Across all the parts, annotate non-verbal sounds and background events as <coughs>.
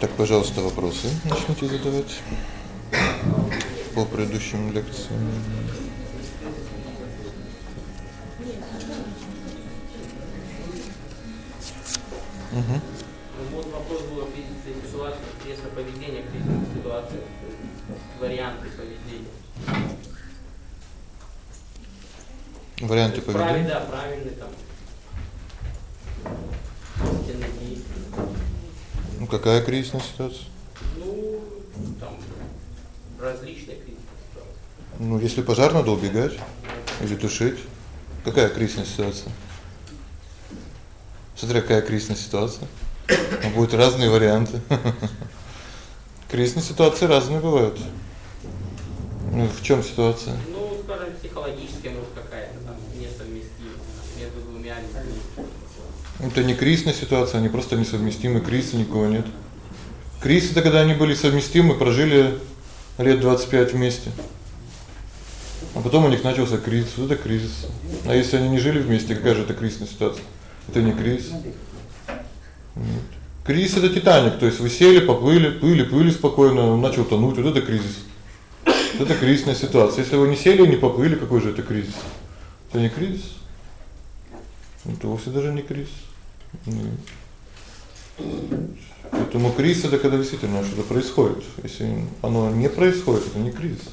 Так, пожалуйста, вопросы начните задавать по предыдущим лекциям. Угу. Ну, вот вопрос был о кризисе ситуации, интересно поведение в кризисных ситуациях, варианты поведения. Варианты поведения. Правильно, да, правильный там. Ну какая кризисная ситуация? Ну, там различные кризисные ситуации. Ну, если пожар надо убегать или тушить. Какая кризисная ситуация? Смотря какая кризисная ситуация. Ну, будут разные варианты. <laughs> Кризисные ситуации разные бывают. Ну, в чём ситуация? Ну, скажем, психологическая, может, какая-то там несовместимость между двумя людьми. Это не кризисная ситуация, они просто несовместимы, кризиса никого нет. Кризис это когда они были совместимы, прожили лет 25 вместе. А потом у них начался кризис. Вот это кризис. А если они не жили вместе, какая же это кризисная ситуация? Это не кризис. Нет. Кризис это Титаник, то есть вы сели, поплыли, плыли, плыли спокойно, он начал тонуть. Вот это кризис. Это кризисная ситуация. Если вы не сели не поплыли, какой же это кризис? Это не кризис. Это вовсе даже не кризис. Поэтому кризис это когда действительно что-то происходит. Если оно не происходит, это не кризис.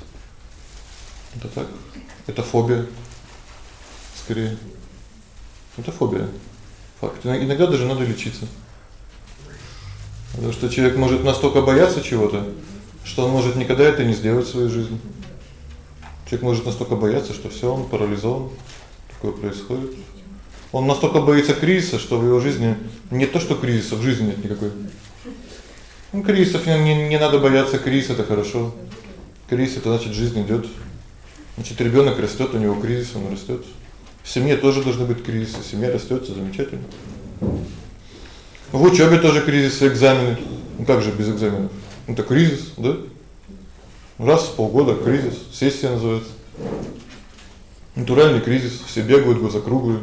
Это так. Это фобия. Скорее. Это фобия. Факт. Иногда даже надо лечиться. Потому что человек может настолько бояться чего-то, что он может никогда это не сделать в своей жизни. Человек может настолько бояться, что всё, он парализован. Такое происходит. Он настолько боится кризиса, что в его жизни не то, что кризиса, в жизни нет никакой. Ну кризисов не не, не надо бояться кризиса, это хорошо. Кризис это значит жизнь идёт. Значит, ребёнок растёт, у него кризис, он растёт. В семье тоже должны быть кризисы, семья растёт, замечательно. В учёбе тоже кризисы, экзамены. Ну как же без экзаменов? Это кризис, да? Раз в полгода кризис, сессия называется. Натуральный кризис, все бегают глаза круглые.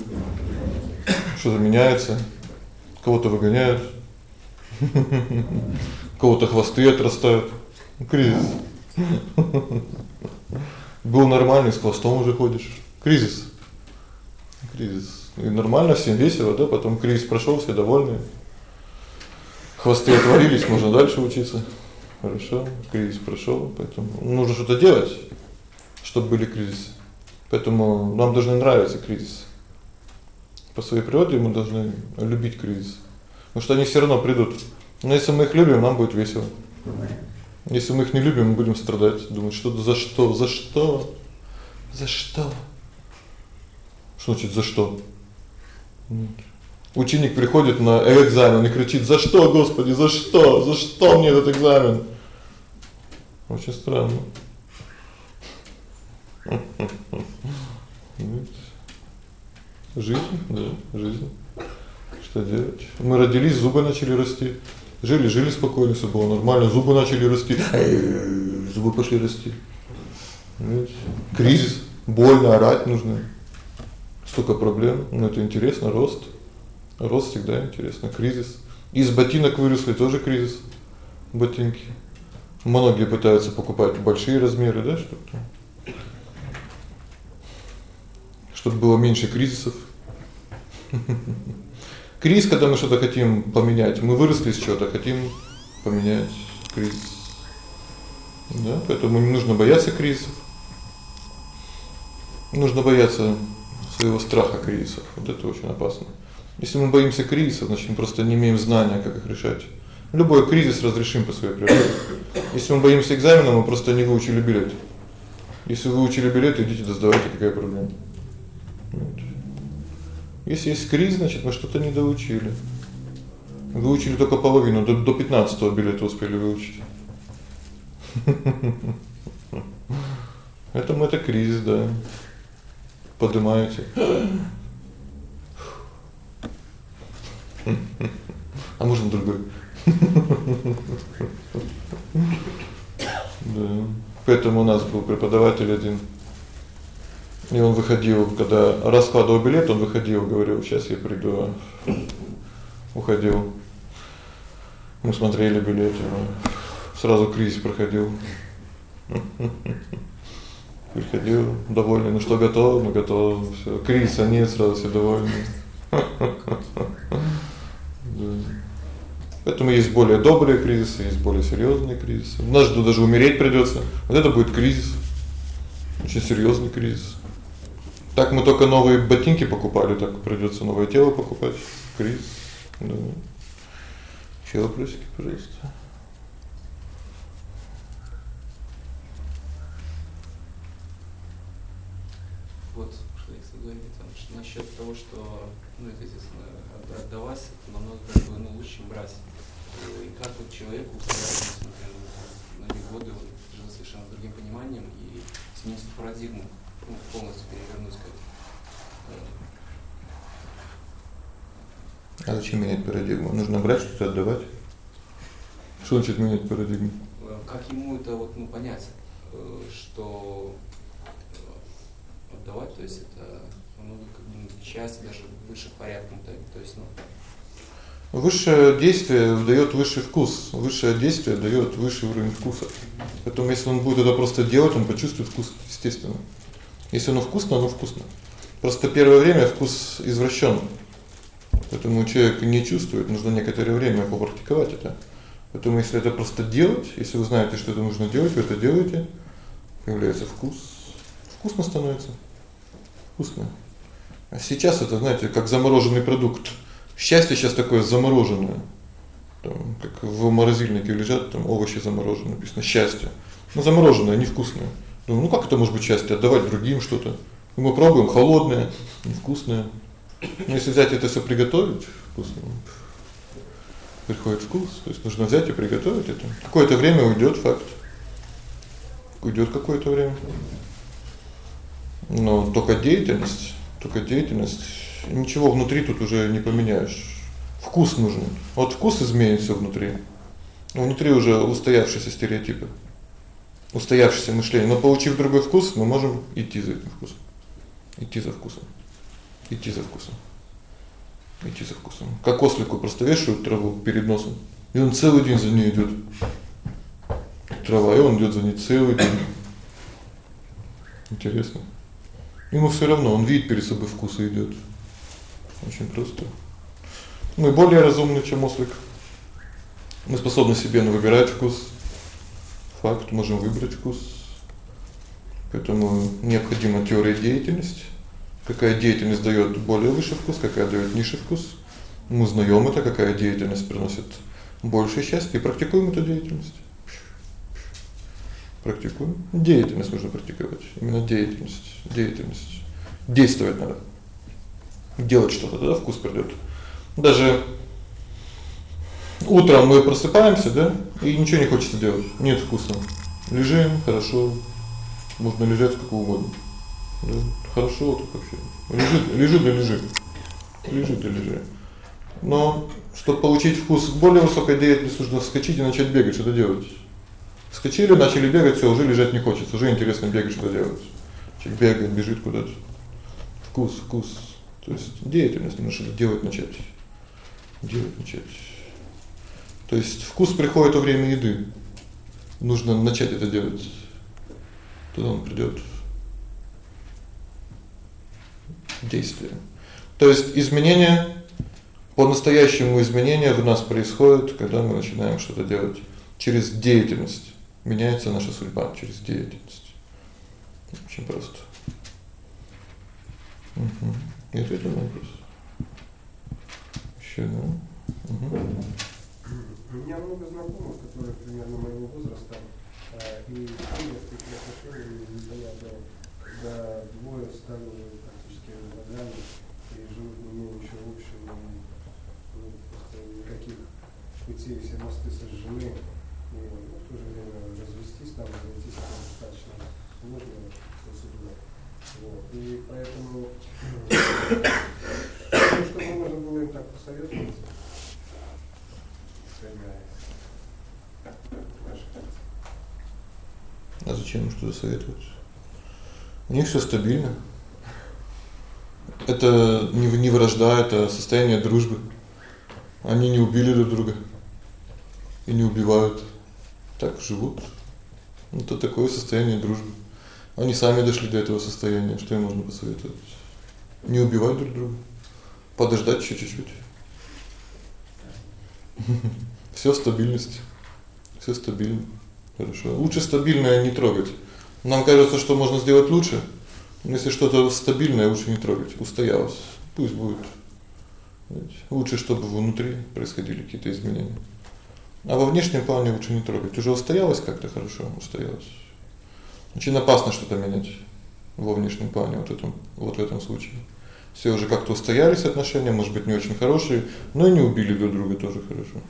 Что-то меняется. Кого-то выгоняют. <laughs> Кого-то хвосты отрастают. Кризис. <laughs> Был нормальный, с хвостом уже ходишь. Кризис. Кризис. И нормально, всем весело, да? Потом кризис прошёл, все довольны. Хвосты отвалились, можно дальше учиться. Хорошо, кризис прошёл, поэтому нужно что-то делать, чтобы были кризисы. Поэтому нам должны нравиться кризисы. По своей природе мы должны любить кризис. Потому что они всё равно придут. Но если мы их любим, нам будет весело. Если мы их не любим, мы будем страдать, думать, что за что, за что? За что? Что значит за что? Ученик приходит на экзамен и кричит: "За что, Господи, за что? За что мне этот экзамен?" Очень странно. Жизнь, да, жизнь. Что делать? Мы родились, зубы начали расти. Жили, жили спокойно, всё было нормально, зубы начали расти. Зубы пошли расти. Видите? Кризис, больно орать нужно. Столько проблем, но это интересно, рост. Рост всегда интересно, кризис. Из ботинок выросли тоже кризис. Ботинки. Многие пытаются покупать большие размеры, да, чтобы чтобы было меньше кризисов. <laughs> Кризис, когда мы что-то хотим поменять, мы выросли из чего-то, хотим поменять кризис. Да, поэтому не нужно бояться кризисов. Нужно бояться своего страха кризисов. Вот это очень опасно. Если мы боимся кризисов, значит, мы просто не имеем знания, как их решать. Любой кризис разрешим по своей природе. Если мы боимся экзамена, мы просто не выучили билет. Если вы выучили билет, идите сдавайте, какая проблема? Если есть кризис, значит, мы что-то не доучили. Выучили только половину, до до 15-го билета успели выучить. Это мы это кризис, да. Поднимаете. А можно другой? Да. Поэтому у нас был преподаватель один. И он выходил, когда раскладывал билет, он выходил, говорил: "Сейчас я приду". Уходил. Мы смотрели билеты. Сразу кризис проходил. Приходил довольный, ну что готов, мы готовы, всё. Кризиса нет, сразу все довольны. <laughs> Да. Поэтому есть более добрые кризисы, есть более серьёзные кризисы. Ждут даже умереть придётся. Вот это будет кризис. Очень серьёзный кризис. Так мы только новые ботинки покупали, так придётся новое тело покупать. Кризис. Да. Ещё вопросики, пожалуйста. Вот, что если говорить там, насчёт того, что, ну, это естественно, отдавать это намного как бы, ну, лучше, брать. Как вот человеку, который, например, многие годы вот, жил совершенно другим пониманием и сменить парадигму, ну, полностью перевернуть как А зачем менять парадигму? Нужно брать что-то отдавать. Что значит менять парадигму? Э, как ему это вот, ну, понять, э, что э, отдавать, то есть это ну, как бы часть даже высших порядков, то есть, ну, Высшее действие даёт высший вкус. Высшее действие даёт высший уровень вкуса. Поэтому если он будет это просто делать, он почувствует вкус естественно. Если оно вкусно, оно вкусно. Просто первое время вкус извращён. Поэтому человек не чувствует, нужно некоторое время попрактиковать это. Поэтому если это просто делать, если вы знаете, что это нужно делать, вы это делаете, появляется вкус. Вкусно становится. Вкусно. А сейчас это, знаете, как замороженный продукт. Счастье сейчас такое замороженное. Там как в морозильнике лежат там овощи замороженные, написано счастье. Ну замороженное, невкусное. Думаю, ну как это может быть счастье? Отдавать другим что-то. И мы пробуем холодное, невкусное. Но если взять это всё приготовить, вкусно. Приходит вкус, то есть нужно взять и приготовить это. Какое-то время уйдёт факт. Уйдёт какое-то время. Но только деятельность, только деятельность ничего внутри тут уже не поменяешь. Вкус нужен. Вот вкус изменится внутри. Внутри уже устоявшиеся стереотипы. Устоявшееся мышление. Но получив другой вкус, мы можем идти за этим вкусом. Идти за вкусом. Идти за вкусом. Идти за вкусом. Как ослику просто вешают траву перед носом, и он целый день за ней идёт. Трава, и он идёт за ней целый день. Интересно. Ему всё равно, он видит перед собой вкус и идёт. Очень просто. Мы более разумны, чем ослик. Мы способны себе выбирать вкус. Факт, можем выбрать вкус. Поэтому необходима теория деятельности. Какая деятельность даёт более высший вкус, какая даёт низший вкус. Мы узнаём это, какая деятельность приносит больше счастья и практикуем эту деятельность. Практикуем. Деятельность нужно практиковать. Именно деятельность, деятельность. Действовать надо делать что-то, тогда вкус придёт. Даже утром мы просыпаемся, да? И ничего не хочется делать. Нет вкуса. Лежим, хорошо. Можно лежать сколько угодно. Да, хорошо так вообще. Лежит, лежит да лежит. Лежит да лежит. Но чтобы получить вкус более высокой деятельности, нужно вскочить и начать бегать, что-то делать. Вскочили, начали бегать, всё, уже лежать не хочется, уже интересно бегать, что делать. Человек бегает, бежит куда-то. Вкус, вкус. То есть деятельность нужно делать начать. Делать начать. То есть вкус приходит во время еды. Нужно начать это делать. Тогда он придёт. Действие. То есть изменения по-настоящему изменения в нас происходят, когда мы начинаем что-то делать через деятельность. Меняется наша судьба через деятельность. Очень просто. Угу. Я ответил на вопрос. Ещё, да? Угу. У меня много знакомых, которые примерно моего возраста, э, и были такие отношения непонятно, когда двое стали практически врагами и живут не имеющие общего, ну, просто никаких путей, все мосты сожжены, и ну, в то же время развестись там, разойтись там достаточно сложно. Вот, и поэтому, э, <coughs> чтобы можем было им так посоветоваться, а зачем им что-то советовать? У них все стабильно. Это не не вражда, это а состояние дружбы. Они не убили друг друга и не убивают. Так живут. Это такое состояние дружбы. Они сами дошли до этого состояния, что им можно посоветовать? Не убивать друг друга. Подождать ещё чуть-чуть. <laughs> Всё в стабильности. Всё стабильно. Хорошо. Лучше стабильное не трогать. Нам кажется, что можно сделать лучше. Но если что-то стабильное, лучше не трогать. Устоялось. Пусть будет. Лучше, чтобы внутри происходили какие-то изменения. А во внешнем плане лучше не трогать. Уже устоялось как-то хорошо, устоялось. Очень опасно что-то менять во внешнем плане вот этом вот в этом случае. Все уже как-то устоялись отношения, может быть, не очень хорошие, но и не убили друг друга тоже хорошо.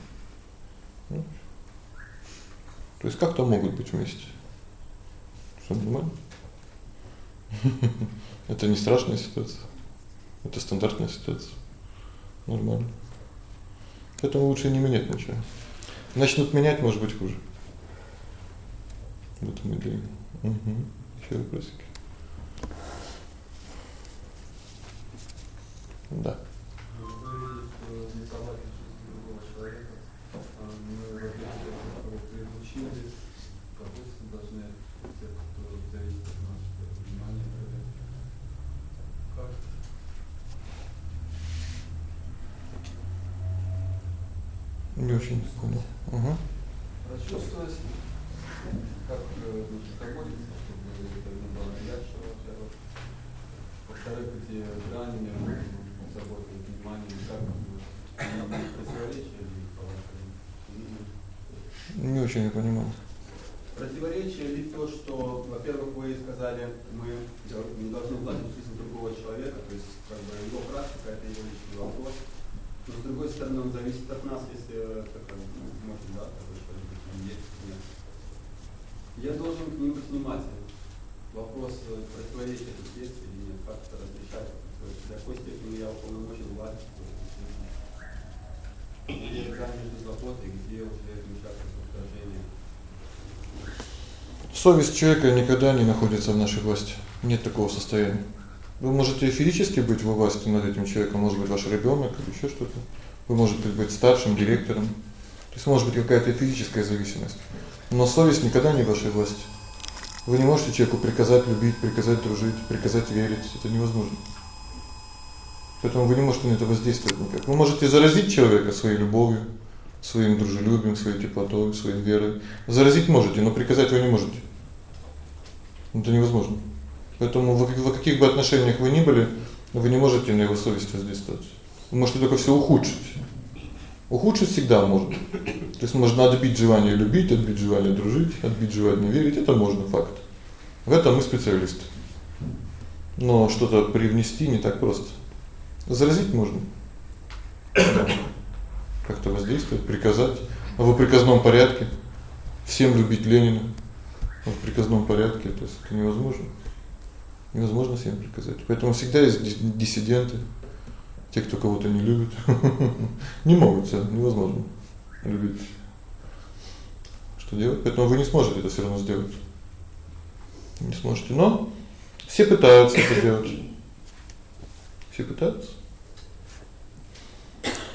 То есть как-то могут быть вместе. Всё нормально. <laughs> Это не страшная ситуация. Это стандартная ситуация. Нормально. Поэтому лучше не менять ничего. Начнут менять, может быть, хуже. Вот мы идея. Угу. Ещё вопросики. Да. Не очень понял. Ага. Прочувствовать, как э, заботиться, чтобы это не было навязчиво, во-первых. Во-вторых, эти грани между заботой и вниманием, как они будут противоречия ли по вашему Не очень я понимаю. Противоречие ли то, что, во-первых, вы сказали, мы не должны влазить в жизнь другого человека, то есть как бы его практика это его личный вопрос. Но с другой стороны, он зависит от нас, если это как бы, ну, может, да, такой что-нибудь там есть, нет. Я должен к ним быть внимательным. Вопрос э, противоречия тут есть или нет, как это разрешать. То есть до какой степени я уполномочен власть, где грань между заботой, где уже вмешаться в вторжение. Совесть человека никогда не находится в нашей власти. Нет такого состояния. Вы можете физически быть во власти над этим человеком, может быть, ваш ребёнок или ещё что-то. Вы можете быть старшим директором. То есть может быть какая-то физическая зависимость. Но совесть никогда не в вашей власти. Вы не можете человеку приказать любить, приказать дружить, приказать верить. Это невозможно. Поэтому вы не можете на это воздействовать никак. Вы можете заразить человека своей любовью, своим дружелюбием, своей теплотой, своей верой. Заразить можете, но приказать вы не можете. Это невозможно. Поэтому в в каких бы отношениях вы ни были, вы не можете на его совесть воздействовать. Вы можете только всё ухудшить. Ухудшить всегда можно. То есть можно отбить желание любить, отбить желание дружить, отбить желание верить это можно, факт. В этом мы специалисты. Но что-то привнести не так просто. Заразить можно. Как-то воздействовать, приказать в приказном порядке всем любить Ленина в приказном порядке, то есть это невозможно. Невозможно всем приказать. Поэтому всегда есть диссиденты, те, кто кого-то не любит. <laughs> Не могут, невозможно любить. Что делать? Поэтому вы не сможете это всё равно сделать. Не сможете, но все пытаются это делать. Все пытаются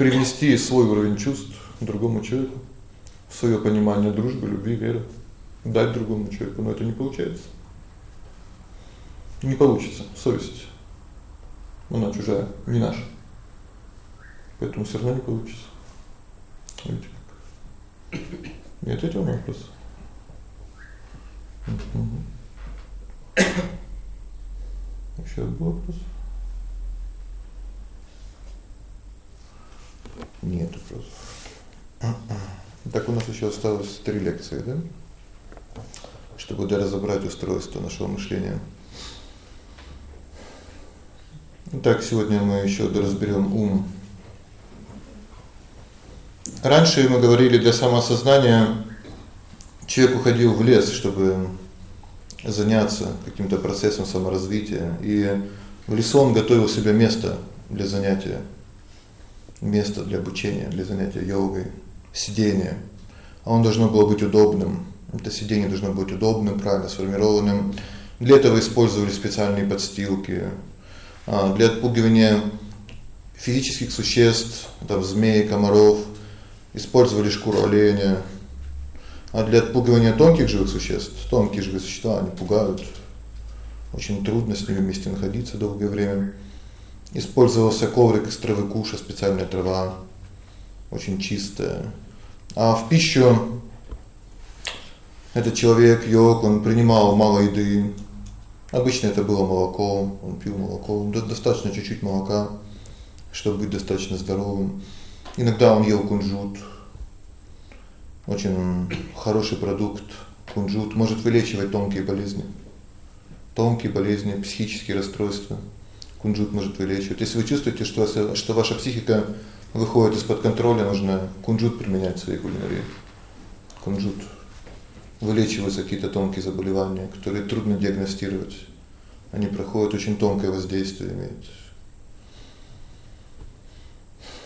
привнести свой уровень чувств другому человеку, в своё понимание дружбы, любви, веры, дать другому человеку, но это не получается. Не получится. Совесть. Она чужая, не наша. Поэтому всё равно не получится. Видите как? Не ответил на вопрос. Угу. Ещё был вопрос? Нет вопросов. Так у нас ещё осталось три лекции, да? Чтобы разобрать устройство нашего мышления. Так, сегодня мы ещё разберём ум. Раньше мы говорили, для самоосознания человек уходил в лес, чтобы заняться каким-то процессом саморазвития, и в лесу он готовил себе место для занятия, место для обучения, для занятия йогой, сидения. А он должно было быть удобным, Это сиденье должно быть удобным, правильно сформированным. Для этого использовали специальные подстилки. А для отпугивания физических существ, там змей, комаров, использовали шкуру оленя. А для отпугивания тонких живых существ, тонкие живые существа, они пугают. Очень трудно с ними вместе находиться долгое время. Использовался коврик из травы куша, специальная трава, очень чистая. А в пищу этот человек, йог, он принимал мало еды. Обычно это было молоко, он пил молоко, достаточно чуть-чуть молока, чтобы быть достаточно здоровым. Иногда он ел кунжут. Очень хороший продукт. Кунжут может вылечивать тонкие болезни. Тонкие болезни, психические расстройства. Кунжут может вылечивать. Если вы чувствуете, что что ваша психика выходит из-под контроля, нужно кунжут применять в своей кулинарии. Кунжут вылечиваются какие-то тонкие заболевания, которые трудно диагностировать. Они проходят очень тонкое воздействие имеют.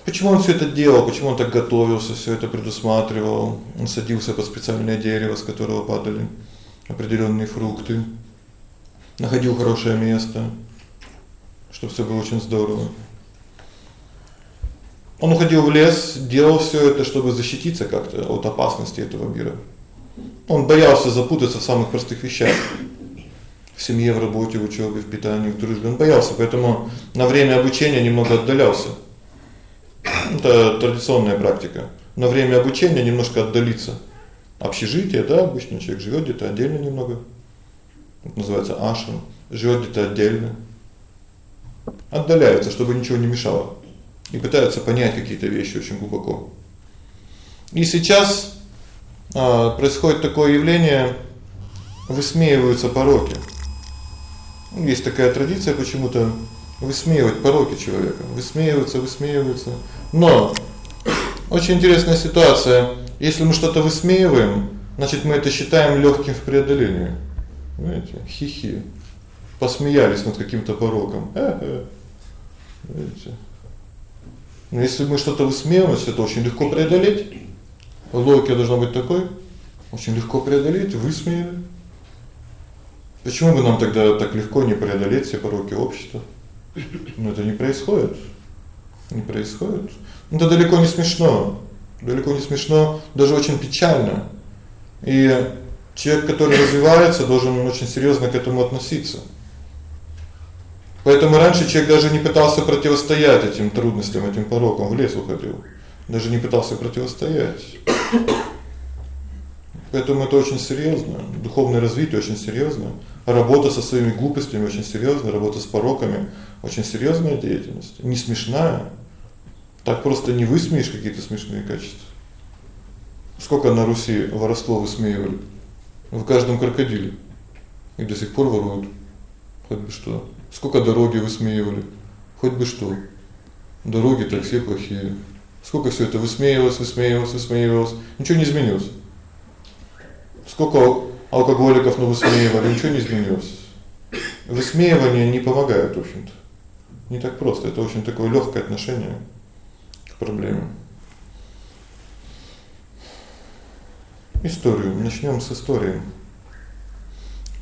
Почему он все это делал? Почему он так готовился, все это предусматривал? Он садился под специальное дерево, с которого падали определенные фрукты. Находил хорошее место, чтобы все было очень здорово. Он уходил в лес, делал все это, чтобы защититься как-то от опасности этого мира. Он боялся запутаться в самых простых вещах. В семье, в работе, в учёбе, в питании, в дружбе. Он боялся, поэтому на время обучения немного отдалялся. Это традиционная практика. На время обучения немножко отдалиться. Общежитие, да, обычно человек живёт где-то отдельно немного. Это называется ашрам. Живёт где-то отдельно. Отдаляется, чтобы ничего не мешало. И пытается понять какие-то вещи очень глубоко. И сейчас а происходит такое явление высмеиваются пороки. Есть такая традиция почему-то высмеивать пороки человека. Высмеиваются, высмеиваются. Но очень интересная ситуация. Если мы что-то высмеиваем, значит, мы это считаем лёгким в преодолении. Знаете, хихи. Посмеялись над каким-то пороком. Э-э. Видите? Но если мы что-то высмеиваем, это очень легко преодолеть. Логика должна быть такой: очень легко преодолеть, высмеяли. Почему бы нам тогда так легко не преодолеть все пороки общества? Но это не происходит. Не происходит. Ну, это далеко не смешно. Далеко не смешно, даже очень печально. И человек, который развивается, должен очень серьёзно к этому относиться. Поэтому раньше человек даже не пытался противостоять этим трудностям, этим порокам, в лес уходил. Даже не пытался противостоять. Поэтому это очень серьёзно. Духовное развитие очень серьёзно. Работа со своими глупостями очень серьёзно, работа с пороками очень серьёзная деятельность, не смешная. Так просто не высмеешь какие-то смешные качества. Сколько на Руси воровство высмеивали в каждом крокодиле. И до сих пор воруют. Хоть бы что. Сколько дороги высмеивали. Хоть бы что. Дороги-то все плохие. Сколько всё это высмеивалось, высмеивалось, высмеивалось, ничего не изменилось. Сколько алкоголиков ну высмеивали, ничего не изменилось. Высмеивание не помогает, в общем-то. Не так просто, это очень такое лёгкое отношение к проблеме. Историю. Начнём с истории.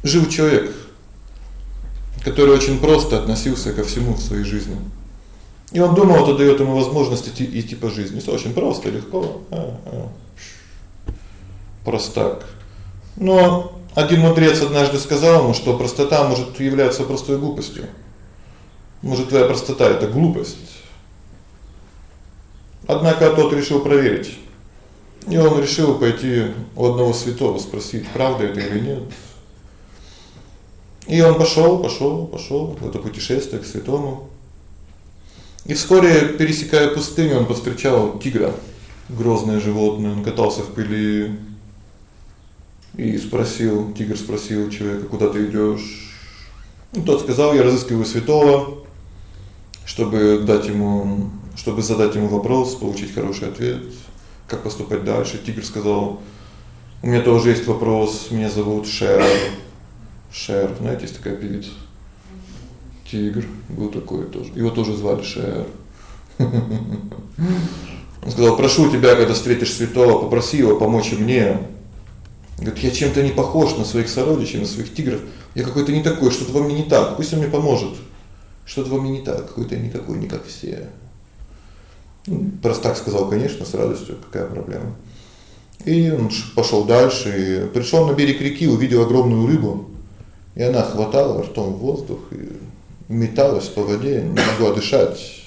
Жил человек, который очень просто относился ко всему в своей жизни. И он думал, это даёт ему возможность идти идти по жизни. Всё очень просто, легко. А, а. Простак. Но один мудрец однажды сказал ему, что простота может являться простой глупостью. Может, твоя простота это глупость. Однако тот решил проверить. И он решил пойти у одного святого спросить, правда это или нет. И он пошёл, пошёл, пошёл в это путешествие к святому. И вскоре, пересекая пустыню, он повстречал тигра, грозное животное. Он катался в пыли и спросил, тигр спросил человека: "Куда ты идёшь?" Ну тот сказал: "Я разыскиваю святого, чтобы дать ему, чтобы задать ему вопрос, получить хороший ответ, как поступать дальше". Тигр сказал: "У меня тоже есть вопрос. Меня зовут Шер. Шер, знаете, есть такая певица тигр был такой тоже. Его тоже звали Шер. Он сказал: "Прошу тебя, когда встретишь святого, попроси его помочь мне. Говорит: "Я чем-то не похож на своих сородичей, на своих тигров. Я какой-то не такой, что-то во мне не так. Пусть он мне поможет. Что-то во мне не так, какой-то не такой, не как все". Ну, простак сказал: "Конечно, с радостью, какая проблема?" И он пошел дальше, и пришел на берег реки, увидел огромную рыбу. И она хватала ртом воздух и металась по воде, не могла дышать.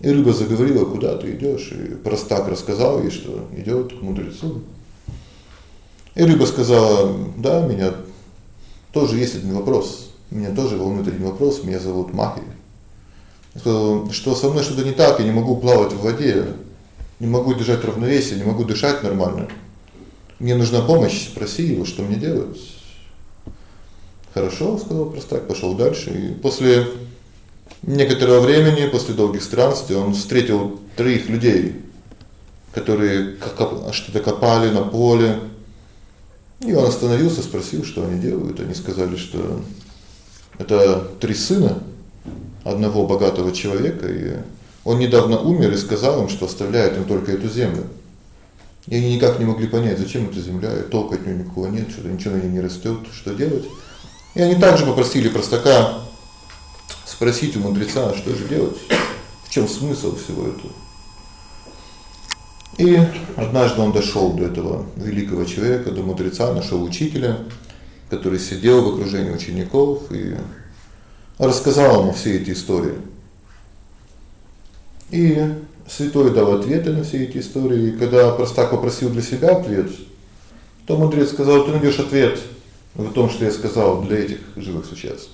И рыба заговорила: "Куда ты идешь?" И простак рассказал ей, что идет к мудрецу. И рыба сказала: "Да, меня тоже есть один вопрос. Меня тоже волнует один вопрос. Меня зовут Махи. Сказал, что со мной что-то не так, я не могу плавать в воде не могу держать равновесие, не могу дышать нормально. Мне нужна помощь, спроси его, что мне делать. Хорошо, сказал простак, пошел дальше, и после некоторого времени, после долгих странствий, он встретил троих людей, которые что-то копали на поле. И он остановился, спросил, что они делают. Они сказали, что это три сына одного богатого человека, и он недавно умер и сказал им, что оставляет им только эту землю. И они никак не могли понять, зачем эта земля, и толку от неё никакого нет, что ничего на ней не растёт, что делать. И они также попросили простака спросить у мудреца, что же делать, в чём смысл всего этого. И однажды он дошёл до этого великого человека, до мудреца, нашел учителя, который сидел в окружении учеников и рассказал ему все эти истории. И святой дал ответы на все эти истории. И когда простак попросил для себя ответ, то мудрец сказал: "Ты найдёшь ответ в том, что я сказал для этих живых существ".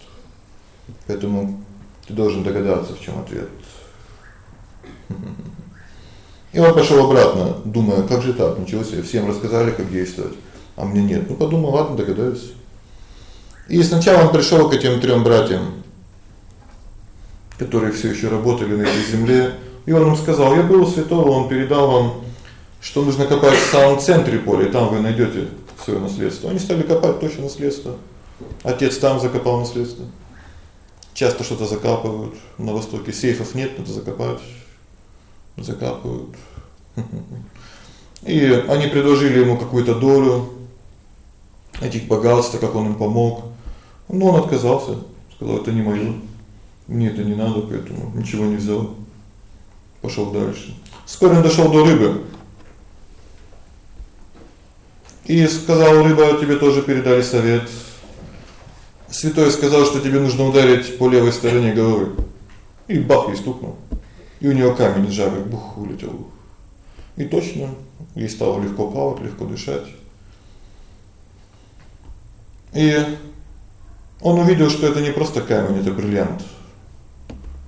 Поэтому ты должен догадаться, в чём ответ. И он пошёл обратно, думая: "Как же так? Ничего себе, всем рассказали, как действовать, а мне нет". Ну подумал: "Ладно, догадаюсь". И сначала он пришёл к этим трём братьям, которые всё ещё работали на этой земле, и он им сказал: "Я был святого, он передал вам, что нужно копать в самом центре поля, и там вы найдёте своё наследство". Они стали копать точно наследство. Отец там закопал наследство. Часто что-то закапывают. На востоке сейфов нет, надо закопать. Закапывают. <laughs> И они предложили ему какую-то долю этих богатств, как он им помог. Но он отказался, сказал: "Это не моё. Мне это не надо, поэтому ничего не взял" пошёл дальше. Скоро он дошёл до рыбы. И сказал рыба: "Тебе тоже передали совет. Святой сказал, что тебе нужно ударить по левой стороне головы". И бах, и стукнул. И у неё камень из жабры бух улетел. И точно, ей стало легко плавать, легко дышать. И он увидел, что это не просто камень, это бриллиант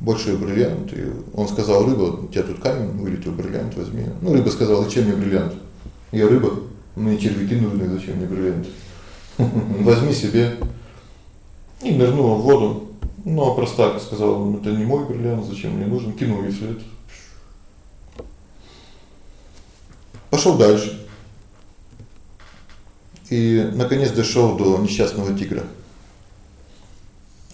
большой бриллиант, и он сказал: "Рыба, у тебя тут камень, вылетел бриллиант, возьми". Ну, рыба сказала: "Зачем мне бриллиант? Я рыба, мне червяки нужны, зачем мне бриллиант? <laughs> Возьми себе". И нырнула в воду. Ну, а простак сказал: "Это не мой бриллиант, зачем мне нужен?" Кинул ей след. Пошёл дальше. И наконец дошёл до несчастного тигра.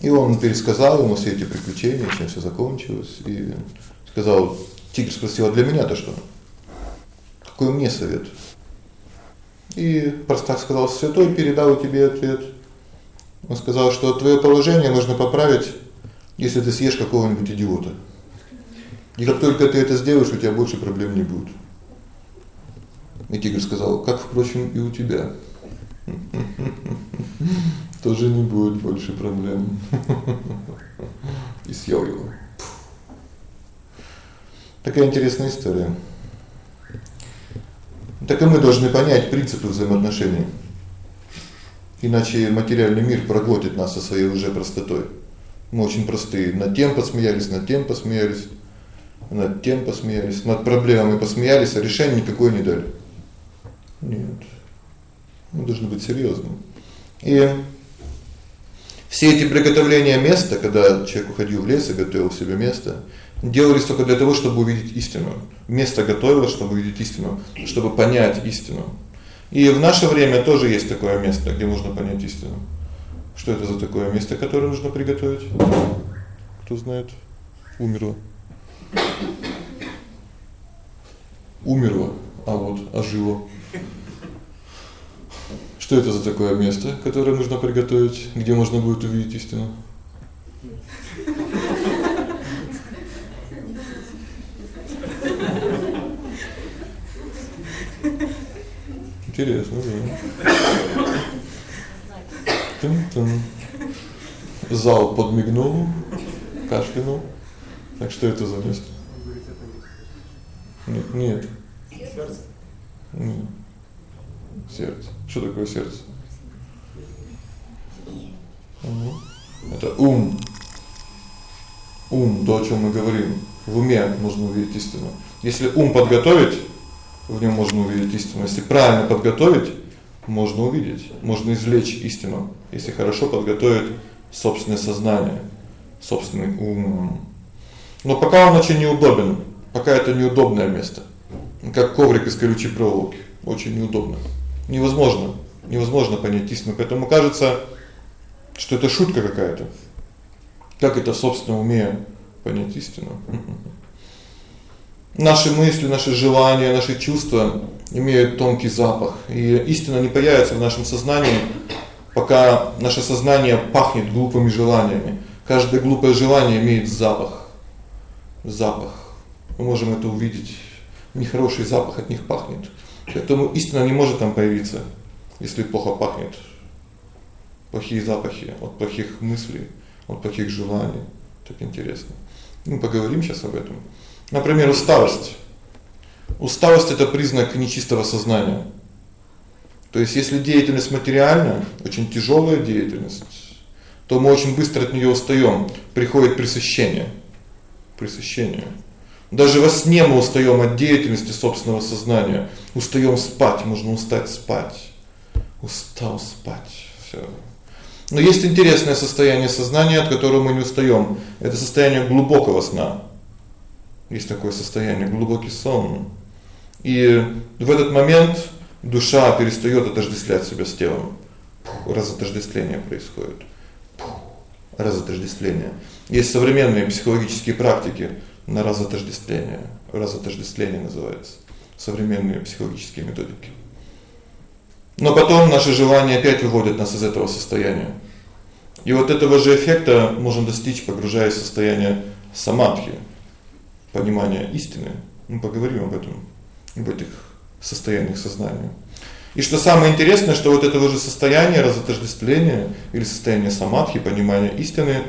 И он пересказал ему все эти приключения, чем всё закончилось, и сказал: "Тигр спросил: "А для меня-то что? Какой мне совет?" И простак сказал: "Святой передал тебе ответ. Он сказал, что твоё положение можно поправить, если ты съешь какого-нибудь идиота. И как только ты это сделаешь, у тебя больше проблем не будет". И тигр сказал: "Как, впрочем, и у тебя" <laughs> тоже не будет больше проблем. <laughs> И съел его. Такая интересная история. Так и мы должны понять принципы взаимоотношений. Иначе материальный мир проглотит нас со своей уже простотой. Мы очень простые. Над тем посмеялись, над тем посмеялись, над тем посмеялись, над проблемами посмеялись, а решения никакой не дали. Нет. Мы должны быть серьёзными. И все эти приготовления места, когда человек уходил в лес и готовил себе место, делались только для того, чтобы увидеть истину. Место готовилось, чтобы увидеть истину, чтобы понять истину. И в наше время тоже есть такое место, где можно понять истину. Что это за такое место, которое нужно приготовить? Кто знает? Умерло. Умерло, а вот ожило. Что это за такое место, которое нужно приготовить, где можно будет увидеть истину? Интересно, да. Тын-тын. Зал подмигнул, кашлянул. Так что это за место? Нет, нет. Сердце. Нет. Сердце. Что такое сердце? Угу. Это ум. Ум, то, о чём мы говорим. В уме можно увидеть истину. Если ум подготовить, в нём можно увидеть истину. Если правильно подготовить, можно увидеть, можно извлечь истину, если хорошо подготовить собственное сознание, собственный ум. Но пока он очень неудобен, пока это неудобное место. Как коврик из колючей проволоки, очень неудобно. Невозможно, невозможно понять истину, поэтому кажется, что это шутка какая-то. Как это в собственном понять истину? Наши мысли, наши желания, наши чувства имеют тонкий запах, и истина не появится в нашем сознании, пока наше сознание пахнет глупыми желаниями. Каждое глупое желание имеет запах. Запах. Мы можем это увидеть. Нехороший запах от них пахнет. Поэтому истина не может там появиться, если плохо пахнет. Плохие запахи от плохих мыслей, от плохих желаний. Так интересно. Мы поговорим сейчас об этом. Например, усталость. Усталость это признак нечистого сознания. То есть если деятельность материальная, очень тяжелая деятельность, то мы очень быстро от неё устаём, приходит пресыщение. Пресыщение. Даже во сне мы устаём от деятельности собственного сознания, устаём спать, можно устать спать. Устал спать. Всё. Но есть интересное состояние сознания, от которого мы не устаём. Это состояние глубокого сна. Есть такое состояние глубокий сон. И в этот момент душа перестаёт отождествлять себя с телом. Разотождествление происходит. Разотождествление. Есть современные психологические практики на разотождествление. Разотождествление называется. Современные психологические методики. Но потом наши желания опять выводят нас из этого состояния. И вот этого же эффекта можно достичь, погружаясь в состояние самадхи, понимания истины. Мы поговорим об этом, об этих состояниях сознания. И что самое интересное, что вот этого же состояния разотождествления или состояния самадхи, понимания истины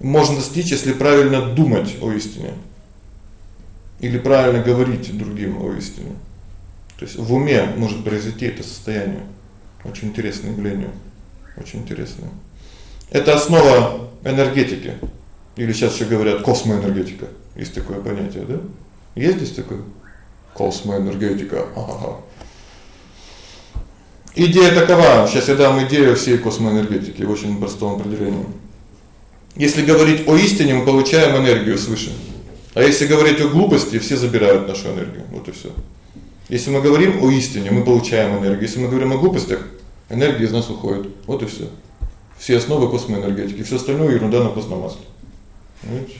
можно достичь, если правильно думать о истине. Или правильно говорить другим о истине. То есть в уме может произойти это состояние. Очень интересное явление. Очень интересное. Это основа энергетики. Или сейчас ещё говорят космоэнергетика. Есть такое понятие, да? Есть здесь такое? Космоэнергетика. Ага. Идея такова. Сейчас я дам идею всей космоэнергетики в очень простом определении. Если говорить о истине, мы получаем энергию свыше. А если говорить о глупости, все забирают нашу энергию. Вот и всё. Если мы говорим о истине, мы получаем энергию. Если мы говорим о глупостях, энергия из нас уходит. Вот и всё. Все основы космоэнергетики, всё остальное ерунда на постном масле. Понимаете?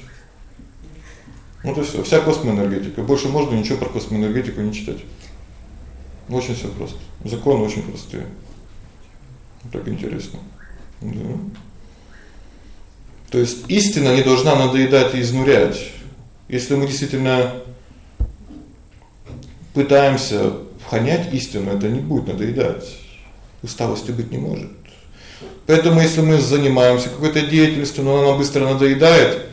Ну то есть вся космоэнергетика. Больше можно ничего про космоэнергетику не читать. Очень всё просто. Законы очень простые. Так интересно. Да. То есть истина не должна надоедать и изнурять. Если мы действительно пытаемся понять истину, это не будет надоедать. Усталости быть не может. Поэтому если мы занимаемся какой-то деятельностью, но она быстро надоедает,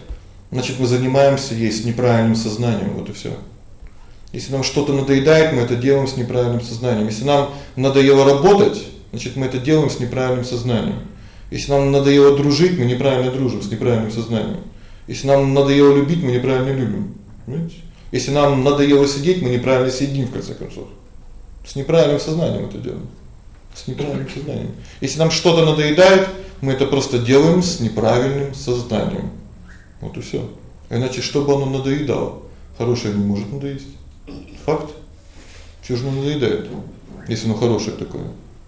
значит, мы занимаемся с неправильным сознанием, вот и всё. Если нам что-то надоедает, мы это делаем с неправильным сознанием. Если нам надоело работать, значит, мы это делаем с неправильным сознанием. Если нам надоело дружить, мы неправильно дружим с неправильным сознанием. Если нам надоело любить, мы неправильно любим. Понимаете? Если нам надоело сидеть, мы неправильно сидим в конце концов. С неправильным сознанием это делаем. С неправильным сознанием. Если нам что-то надоедает, мы это просто делаем с неправильным сознанием. Вот и всё. Иначе что бы оно надоедало? Хорошее не может надоесть. Факт. Что же оно надоедает? Если оно хорошее такое.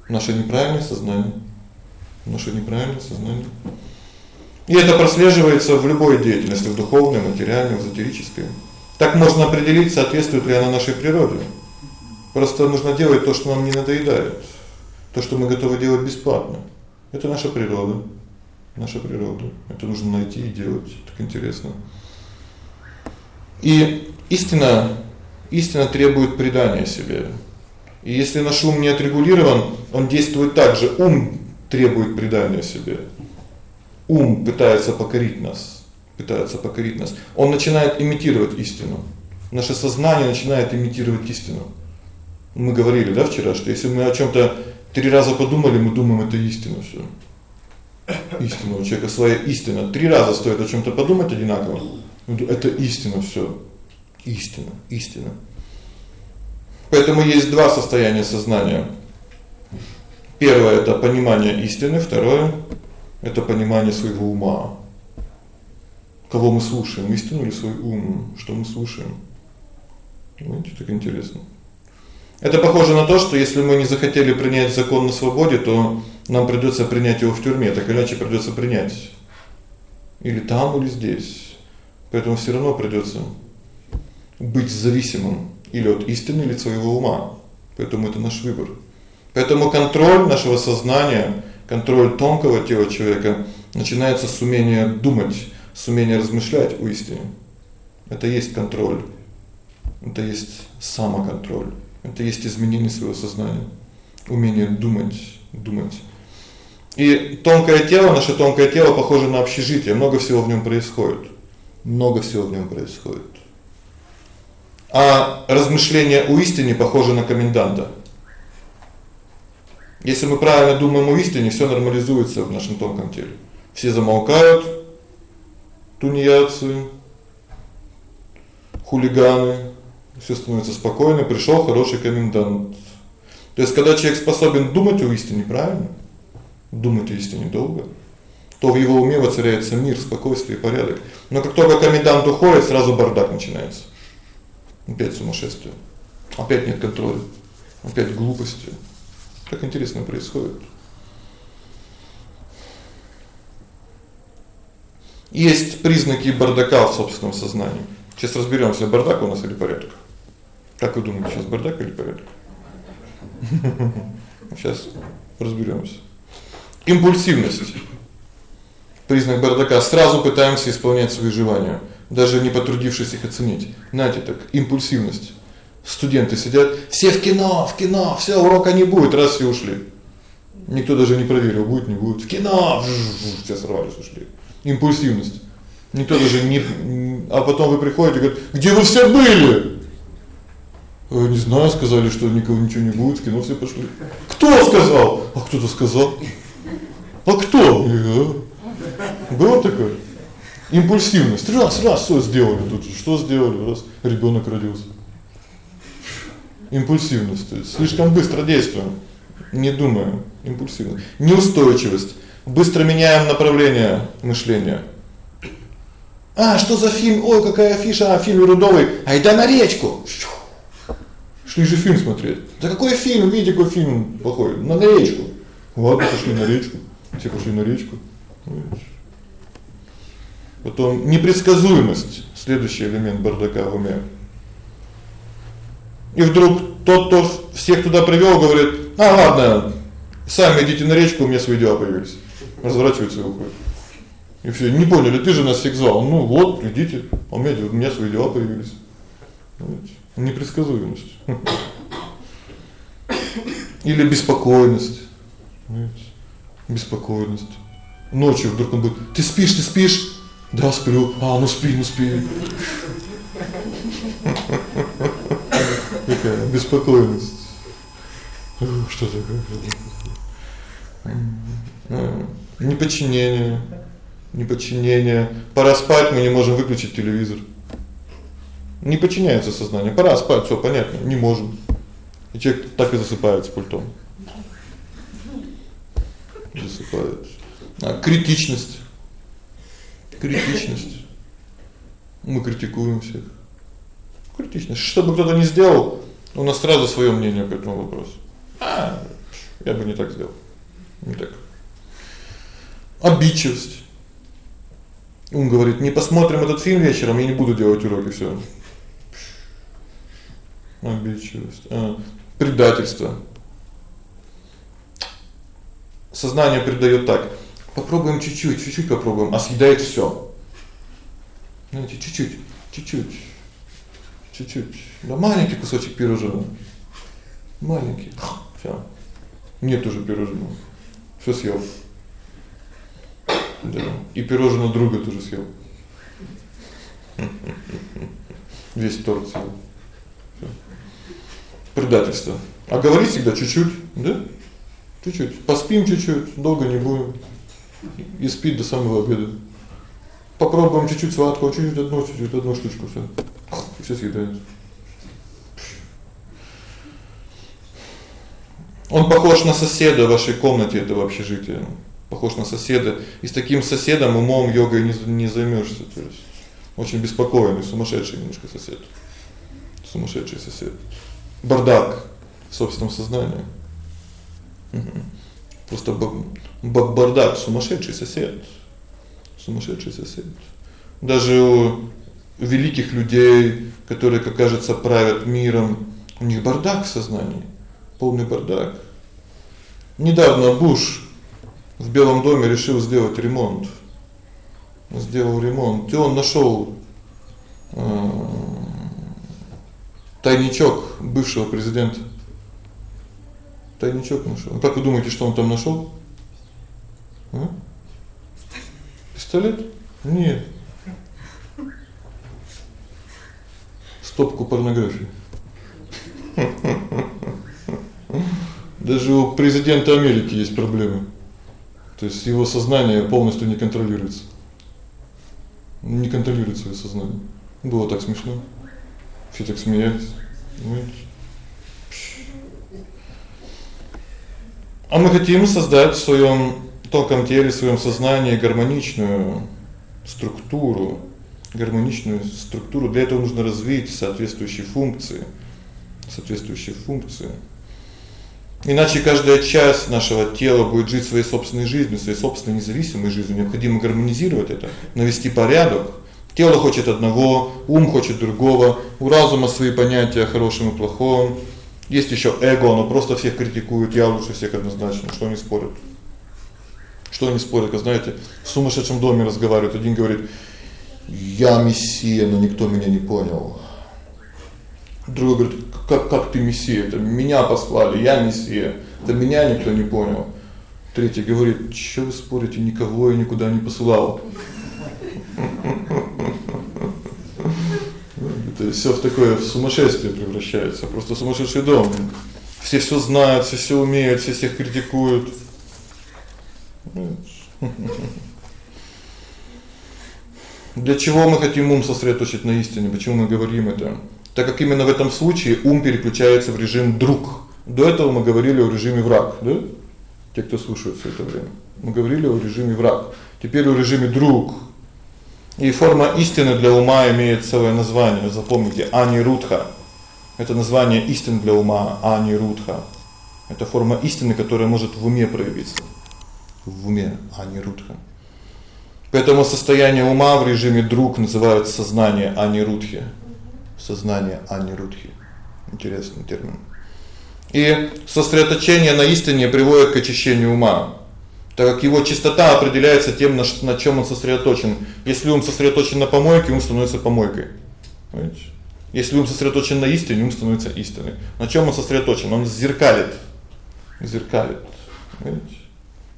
Наше неправильное сознание. Наше неправильное сознание. И это прослеживается в любой деятельности, в духовной, материальной, эзотерической. Так можно определить, соответствует ли она нашей природе. Просто нужно делать то, что нам не надоедает. То, что мы готовы делать бесплатно. Это наша природа. Наша природа. Это нужно найти и делать. Так интересно. И истина истина требует предания себе. И если наш ум не отрегулирован, он действует так же. Ум требует предания себе. Ум пытается покорить нас, пытается покорить нас. Он начинает имитировать истину. Наше сознание начинает имитировать истину. Мы говорили, да, вчера, что если мы о чём-то три раза подумали, мы думаем это истина всё. Истина у человека своя истина. Три раза стоит о чём-то подумать одинаково. Это истина всё. Истина, истина. Поэтому есть два состояния сознания. Первое это понимание истины, второе это понимание своего ума. Кого мы слушаем, истину или свой ум, что мы слушаем? Видите, так интересно. Это похоже на то, что если мы не захотели принять закон на свободе, то нам придётся принять его в тюрьме, так или иначе придётся принять. Или там, или здесь. Поэтому всё равно придётся быть зависимым или от истины, или от своего ума. Поэтому это наш выбор. Поэтому контроль нашего сознания, контроль тонкого тела человека начинается с умения думать, с умения размышлять о истине. Это есть контроль. Это есть самоконтроль. Это есть изменение своего сознания, умение думать, думать. И тонкое тело, наше тонкое тело похоже на общежитие, много всего в нём происходит. Много всего в нём происходит. А размышление о истине похоже на коменданта. Если мы правильно думаем о истине, всё нормализуется в нашем тонком теле. Все замолкают, тунеядцы, хулиганы, всё становится спокойно, пришёл хороший комендант. То есть когда человек способен думать о истине правильно, думать о истине долго, то в его уме воцаряется мир, спокойствие и порядок. Но как только комендант уходит, сразу бардак начинается. Опять сумасшествие. Опять нет контроля. Опять глупости. Так интересно происходит. Есть признаки бардака в собственном сознании. Сейчас разберёмся, бардак у нас или порядок. Как вы думаете, сейчас бардак или порядок? <laughs> Сейчас разберёмся. Импульсивность. Признак бардака. Сразу пытаемся исполнять свои желания, даже не потрудившись их оценить. Знаете, так импульсивность. Студенты сидят, все в кино, в кино, всё, урока не будет, раз все ушли. Никто даже не проверил, будет не будет. В кино, все сорвались, ушли. Импульсивность. Никто даже не а потом вы приходите и "Где вы все были?" Э, не знаю, сказали, что никого ничего не будет, в кино все пошли. Кто сказал? А кто-то сказал. А кто? Было такое? Импульсивность. Раз, раз всё сделали тут. Что сделали? Раз ребёнок родился. Импульсивность, то есть слишком быстро действуем, не думаем, импульсивность. Неустойчивость. Быстро меняем направление мышления. А, что за фильм? Ой, какая афиша, а фильм Рудовый. Айда на речку. Шли же фильм смотреть. Да какой фильм? Видите, какой фильм плохой? На речку. Ладно, пошли на речку. Все пошли на речку. Потом непредсказуемость следующий элемент бардака в уме. И вдруг тот, кто всех туда привёл, говорит: "А ладно, сами идите на речку, у меня свои дела появились". Разворачивается и уходит. И все, не поняли, ты же нас всех звал. Ну вот, идите. А у меня, у меня свои дела появились. Понимаете? Непредсказуемость. <laughs> Или беспокойность. Понимаете? Беспокойность. Ночью вдруг он будет: "Ты спишь, ты спишь?" "Да, сплю". "А, ну спи, ну спи". Такая беспокойность. Что такое? Неподчинение. Неподчинение. Пора спать, мы не можем выключить телевизор. Не подчиняется сознание. Пора спать, всё понятно, не можем. И человек так и засыпает с пультом. Засыпает. А критичность. Критичность. Мы критикуем всех. Критичность. Что бы кто-то ни сделал, у нас сразу своё мнение по этому вопросу. А, я бы не так сделал. Не так. Обидчивость. Он говорит: "Не посмотрим этот фильм вечером, я не буду делать уроки, всё". Обидчивость. А, предательство. Сознание передаёт так: попробуем чуть-чуть, чуть-чуть попробуем, а съедает всё. Знаете, чуть-чуть, чуть-чуть. Чуть-чуть. Да маленький кусочек пирожного. Маленький. Всё. Нет уже пирожного. Всё съел. Да. И пирожное друга тоже съел. Весь торт съел. Всё. Предательство. А говорить всегда чуть-чуть, да? Чуть-чуть. Поспим чуть-чуть, долго не будем. И спит до самого обеда. Попробуем чуть-чуть сладкого, чуть-чуть одну, чуть-чуть одну штучку всё. Всё съедает. Он похож на соседа в вашей комнате этого общежития. Похож на соседа. И с таким соседом умом йогой не не займёшься, то есть очень беспокойный, сумасшедший немножко сосед. Сумасшедший сосед. Бардак в собственном сознании. Просто бардак, сумасшедший сосед. Сумасшедший сосед. Даже у великих людей, которые, как кажется, правят миром, у них бардак в сознании, полный бардак. Недавно Буш в Белом доме решил сделать ремонт. Сделал ремонт, и он нашёл э тайничок бывшего президента. Тайничок нашёл. Как вы думаете, что он там нашёл? А? Пистолет? Нет. Стопку порнографии. Даже у президента Америки есть проблемы. То есть его сознание полностью не контролируется. Не контролирует своё сознание. Было так смешно. Все так смеялись. Понимаете? А мы хотим создать в своём тонком теле, в своём сознании гармоничную структуру, гармоничную структуру. Для этого нужно развить соответствующие функции, соответствующие функции. Иначе каждая часть нашего тела будет жить своей собственной жизнью, своей собственной независимой жизнью. Необходимо гармонизировать это, навести порядок. Тело хочет одного, ум хочет другого, у разума свои понятия о хорошем и плохом. Есть ещё эго, оно просто всех критикует, я лучше всех однозначно, что они спорят. Что они спорят, как знаете, в сумасшедшем доме разговаривают, один говорит: "Я мессия, но никто меня не понял". Другой говорит: "Как как ты мессия? Это меня послали, я мессия. Это меня никто не понял". Третий говорит: "Что вы спорите? Никого я никуда не посылал". Это всё в такое сумасшествие превращается, просто сумасшедший дом. Все всё знают, все всё умеют, все всех критикуют. Для чего мы хотим ум сосредоточить на истине? Почему мы говорим это? Так как именно в этом случае ум переключается в режим друг. До этого мы говорили о режиме враг, да? Те, кто слушают всё это время. Мы говорили о режиме враг. Теперь о режиме друг. И форма истины для ума имеет целое название, запомните, анирудха. Это название истины для ума, анирудха. Это форма истины, которая может в уме проявиться. В уме, анирудха. Поэтому состояние ума в режиме друг называют сознание анирудхи. Сознание анирудхи. Интересный термин. И сосредоточение на истине приводит к очищению ума так как его чистота определяется тем, на, на чём он сосредоточен. Если он сосредоточен на помойке, он становится помойкой. Понимаете? Если он сосредоточен на истине, он становится истиной. На чём он сосредоточен? Он зеркалит. Зеркалит. Понимаете?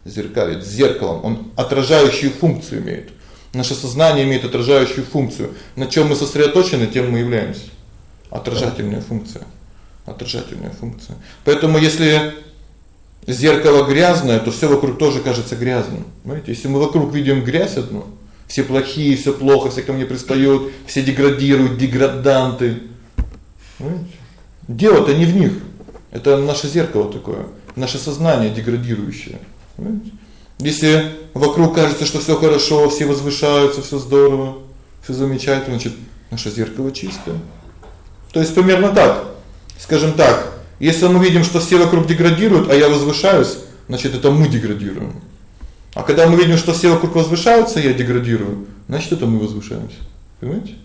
Зеркалит зеркалом. Он отражающую функцию имеет. Наше сознание имеет отражающую функцию. На чём мы сосредоточены, тем мы являемся. Отражательная функция. Отражательная функция. Поэтому если зеркало грязное, то всё вокруг тоже кажется грязным. Понимаете? Если мы вокруг видим грязь одну, все плохие, всё плохо, все ко мне пристают, все деградируют, деграданты. Понимаете? Дело-то не в них. Это наше зеркало такое, наше сознание деградирующее. Понимаете? Если вокруг кажется, что всё хорошо, все возвышаются, всё здорово, всё замечательно, значит, наше зеркало чистое. То есть примерно так. Скажем так, если мы видим, что все вокруг деградируют, а я возвышаюсь, значит, это мы деградируем. А когда мы видим, что все вокруг возвышаются, я деградирую, значит, это мы возвышаемся. Понимаете?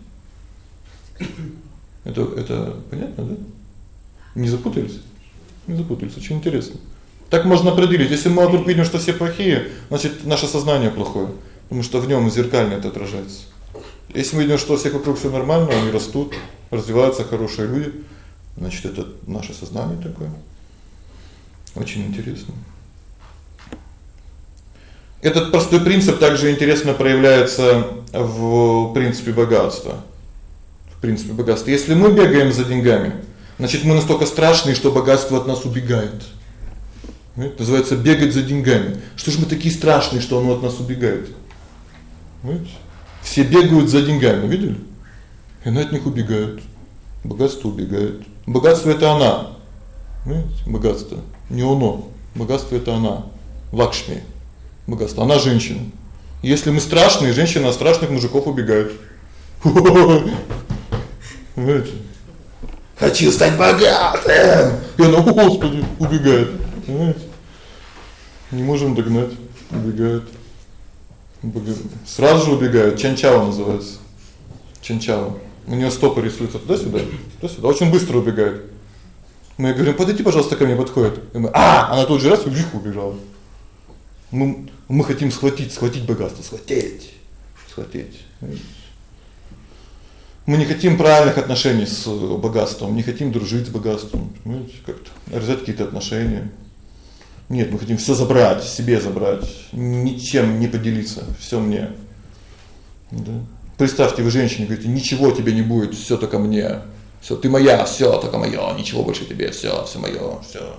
Это это понятно, да? Не запутались? Не запутались, очень интересно. Так можно определить. Если мы вдруг видим, что все плохие, значит, наше сознание плохое, потому что в нём зеркально это отражается. Если мы видим, что у всех вокруг всё нормально, они растут, развиваются хорошие люди, значит, это наше сознание такое. Очень интересно. Этот простой принцип также интересно проявляется в принципе богатства. В принципе богатства. Если мы бегаем за деньгами, значит, мы настолько страшные, что богатство от нас убегает. Это называется бегать за деньгами. Что ж мы такие страшные, что оно от нас убегает? Понимаете? Все бегают за деньгами, видели? И они от них убегают. Богатство убегает. Богатство это она. Понимаете? Богатство, не оно. Богатство это она. Лакшми богатство. Она женщина. Если мы страшные, женщины от страшных мужиков убегают. Знаете? Хочу стать богатым. И она, господи, убегает. Знаете? Не можем догнать, убегает. Сразу же убегает. Чанчава называется. Чанчава. У неё стопы рисуются туда-сюда, туда-сюда. Очень быстро убегает. Мы говорим: "Подойди, пожалуйста, ко мне подходит". И мы: "А, она тут же раз и убежала". Мы мы хотим схватить, схватить богатство, схватить, схватить. Мы не хотим правильных отношений с богатством, не хотим дружить с богатством, понимаете, как-то развивать какие-то отношения. Нет, мы хотим всё забрать, себе забрать, ничем не поделиться, всё мне. Да. Представьте, вы женщине говорите: "Ничего тебе не будет, всё только мне. Всё ты моя, всё только моё, ничего больше тебе, всё, всё моё, всё".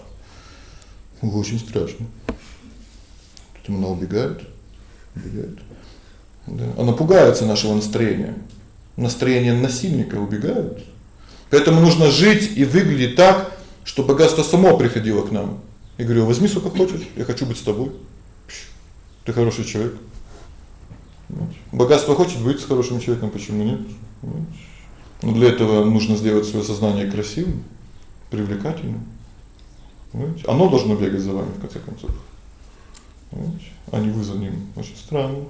Очень страшно. Потом она убегает, убегает. Да. Она пугается нашего настроения. Настроение насильника убегает. Поэтому нужно жить и выглядеть так, чтобы богатство само приходило к нам. И говорю: "Возьми сколько хочешь, я хочу быть с тобой". Ты хороший человек. Богатство хочет быть с хорошим человеком, почему нет? Но для этого нужно сделать своё сознание красивым, привлекательным. Понимаете? Оно должно бегать за вами в конце концов. А не вы за ним. Очень странно.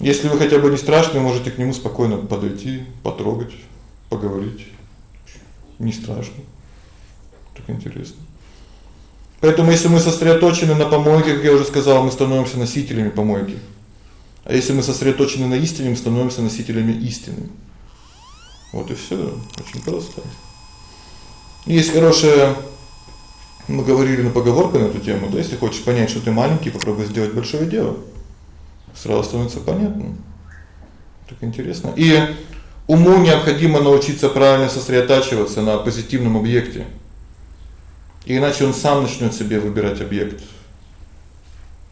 Если вы хотя бы не страшны, можете к нему спокойно подойти, потрогать, поговорить. Не страшно. Так интересно. Поэтому если мы сосредоточены на помойке, как я уже сказал, мы становимся носителями помойки. А если мы сосредоточены на истине, мы становимся носителями истины. Вот и всё. Очень просто. Есть хорошая мы говорили на поговорку на эту тему, да, если хочешь понять, что ты маленький, попробуй сделать большое дело. Сразу становится понятно. Так интересно. И уму необходимо научиться правильно сосредотачиваться на позитивном объекте. И иначе он сам начнёт себе выбирать объект.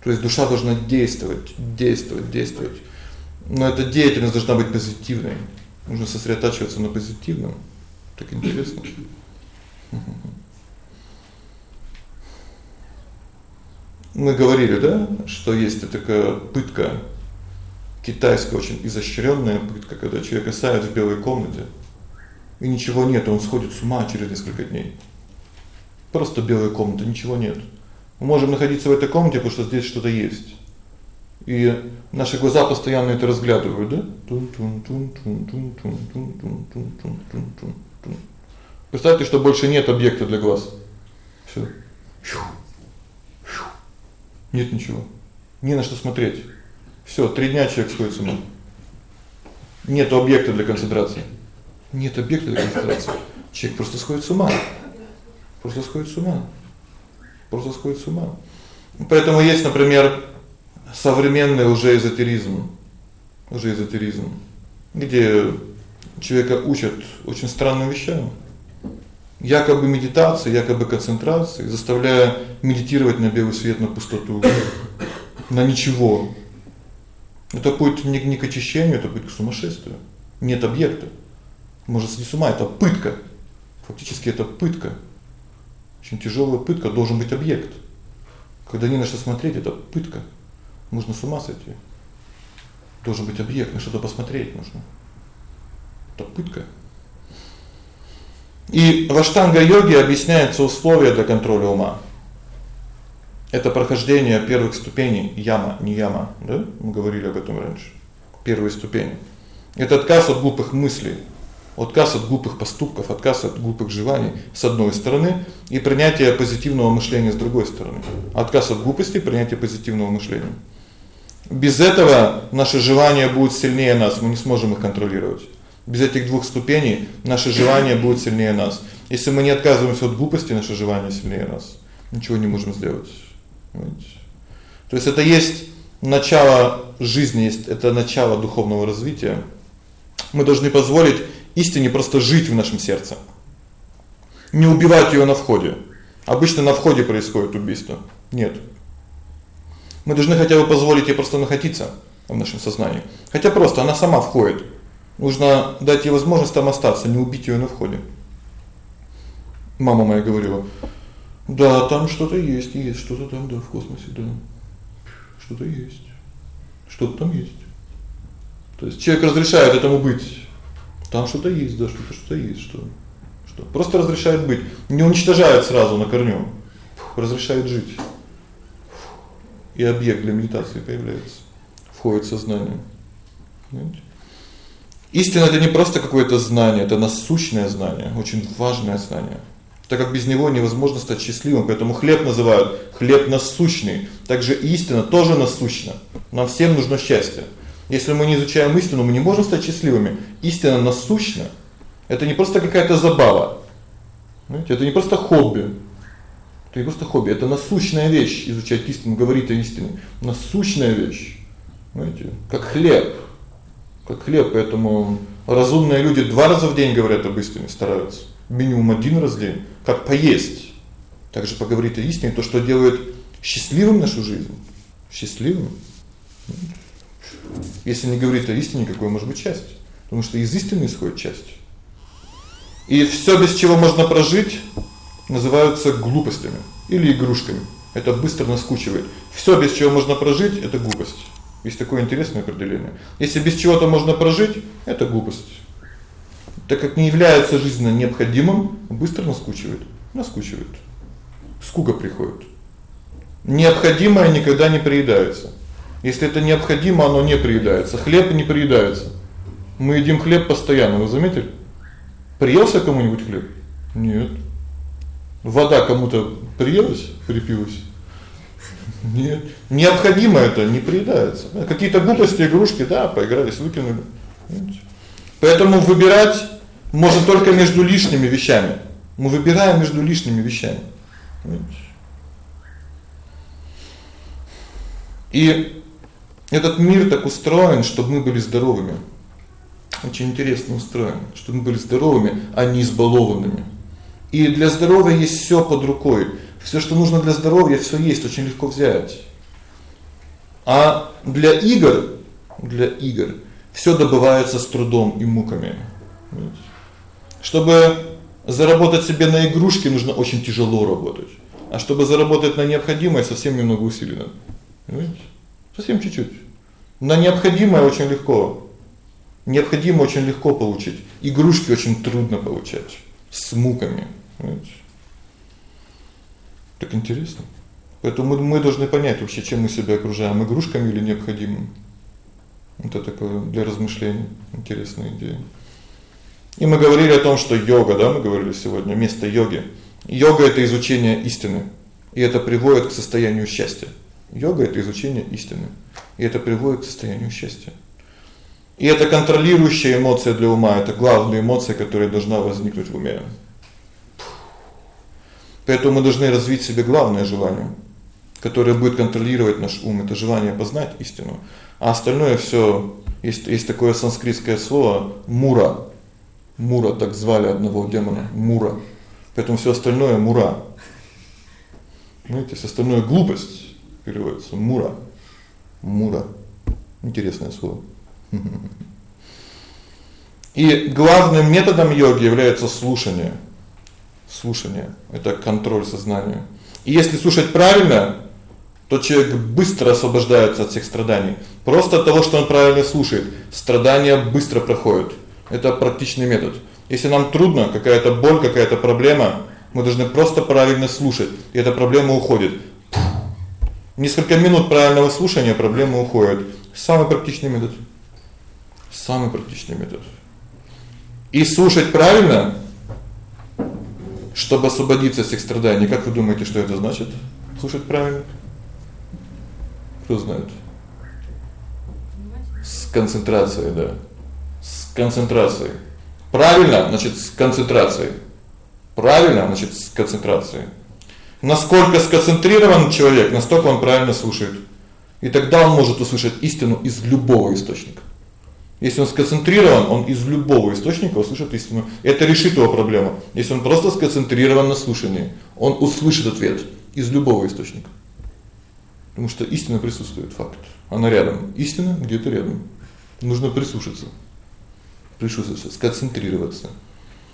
То есть душа должна действовать, действовать, действовать. Но эта деятельность должна быть позитивной. Нужно сосредотачиваться на позитивном. Так интересно. <laughs> Мы говорили, да, что есть такая пытка китайская очень изощрённая пытка, когда человека садят в белой комнате, и ничего нет, он сходит с ума через несколько дней. Просто белая комната, ничего нет. Мы можем находиться в этой комнате, потому что здесь что-то есть. И наши глаза постоянно это разглядывают, да? Тун-тун-тун-тун-тун-тун-тун-тун-тун-тун. Представьте, что больше нет объекта для глаз. Всё. Нет ничего. Не на что смотреть. Всё, три дня человек сходит с ума. Нет объекта для концентрации. Нет объекта для концентрации. Человек просто сходит с ума. Просто сходит с ума. Просто сходит с ума. Поэтому есть, например, современный уже эзотеризм. Уже эзотеризм, где человека учат очень странным вещам якобы медитации, якобы концентрации, заставляя медитировать на белый свет, на пустоту, на ничего. Это путь не, не к очищению, это путь к сумасшествию. Нет объекта. Может сойти с ума это пытка. Фактически это пытка. Очень тяжёлая пытка, должен быть объект. Когда не на что смотреть, это пытка. Можно с ума сойти. Должен быть объект, на что-то посмотреть нужно. Это пытка. И в аштанга-йоге объясняются условия для контроля ума. Это прохождение первых ступеней яма, не яма, да? Мы говорили об этом раньше. Первые ступени. Это отказ от глупых мыслей. Отказ от глупых поступков, отказ от глупых желаний с одной стороны и принятие позитивного мышления с другой стороны. Отказ от глупости, принятие позитивного мышления. Без этого наши желания будут сильнее нас, мы не сможем их контролировать. Без этих двух ступеней наши желания будут сильнее нас. Если мы не отказываемся от глупости, наши желания сильнее нас. Ничего не можем сделать. То есть это есть начало жизни, это начало духовного развития. Мы должны позволить истине просто жить в нашем сердце. Не убивать её на входе. Обычно на входе происходит убийство. Нет. Мы должны хотя бы позволить ей просто находиться в нашем сознании. Хотя просто она сама входит. Нужно дать ей возможность там остаться, не убить её на входе. Мама моя говорила: "Да, там что-то есть, есть что-то там, да, в космосе, да. Что-то есть. Что-то там есть". То есть человек разрешает этому быть. Там что-то есть, да, что-то что-то есть, что что просто разрешает быть, не уничтожает сразу на корню. Разрешает жить. И объект для медитации появляется. Входит в сознание. Понимаете? Истина это не просто какое-то знание, это насущное знание, очень важное знание. Так как без него невозможно стать счастливым, поэтому хлеб называют хлеб насущный. Также истина тоже насущна. Нам всем нужно счастье. Если мы не изучаем истину, мы не можем стать счастливыми. Истина насущна. Это не просто какая-то забава. Знаете, это не просто хобби. Это не просто хобби, это насущная вещь изучать истину, говорить о истине. Насущная вещь. Знаете, как хлеб как хлеб, поэтому разумные люди два раза в день говорят об истине, стараются. Минимум один раз в день, как поесть. Также поговорить о истине, то, что делает счастливым нашу жизнь. Счастливым. Если не говорить о истине, какое может быть счастье? Потому что из истины исходит счастье. И всё, без чего можно прожить, называются глупостями или игрушками. Это быстро наскучивает. Всё, без чего можно прожить это глупость. Есть такое интересное определение. Если без чего-то можно прожить это глупость. Так как не является жизненно необходимым, быстро наскучивает. Наскучивает. Скука приходит. Необходимое никогда не приедается. Если это необходимо, оно не приедается. Хлеб не приедается. Мы едим хлеб постоянно, вы заметили? Приелся кому-нибудь хлеб? Нет. Вода кому-то приелась, припилась? Нет. Необходимо это не приедается. Какие-то глупости, игрушки, да, поигрались, выкинули. Поэтому выбирать можно только между лишними вещами. Мы выбираем между лишними вещами. И этот мир так устроен, чтобы мы были здоровыми. Очень интересно устроен, чтобы мы были здоровыми, а не избалованными. И для здоровья есть всё под рукой. Всё, что нужно для здоровья, всё есть, очень легко взять. А для игр, для игр всё добывается с трудом и муками. Чтобы заработать себе на игрушки, нужно очень тяжело работать. А чтобы заработать на необходимое, совсем немного усилий надо. Понимаете? Совсем чуть-чуть. На необходимое очень легко. Необходимо очень легко получить. Игрушки очень трудно получать с муками, понимаете? Так интересно. Поэтому мы мы должны понять вообще, чем мы себя окружаем, игрушками или необходимым. Это такое для размышлений интересная идея. И мы говорили о том, что йога, да, мы говорили сегодня, место йоги. Йога это изучение истины, и это приводит к состоянию счастья. Йога это изучение истины, и это приводит к состоянию счастья. И это контролирующая эмоция для ума, это главная эмоция, которая должна возникнуть в уме. Поэтому мы должны развить в себе главное желание, которое будет контролировать наш ум это желание познать истину. А остальное всё есть есть такое санскритское слово мура. Мура так звали одного демона, Мура. Поэтому всё остальное мура. Знаете, все остальное глупость переводится мура. Мура. Интересное слово. И главным методом йоги является слушание слушание это контроль сознания. И если слушать правильно, то человек быстро освобождается от всех страданий. Просто от того, что он правильно слушает, страдания быстро проходят. Это практичный метод. Если нам трудно, какая-то боль, какая-то проблема, мы должны просто правильно слушать, и эта проблема уходит. Несколько минут правильного слушания, проблема уходит. Самый практичный метод. Самый практичный метод. И слушать правильно, чтобы освободиться от всех страданий. Как вы думаете, что это значит? Слушать правильно? Кто знает? С концентрацией, да. С концентрацией. Правильно, значит, с концентрацией. Правильно, значит, с концентрацией. Насколько сконцентрирован человек, настолько он правильно слушает. И тогда он может услышать истину из любого источника. Если он сконцентрирован, он из любого источника услышит истину. Это решит его проблему. Если он просто сконцентрирован на слушании, он услышит ответ из любого источника. Потому что истина присутствует, факт. Она рядом. Истина где-то рядом. Нужно прислушаться. Прислушаться, сконцентрироваться.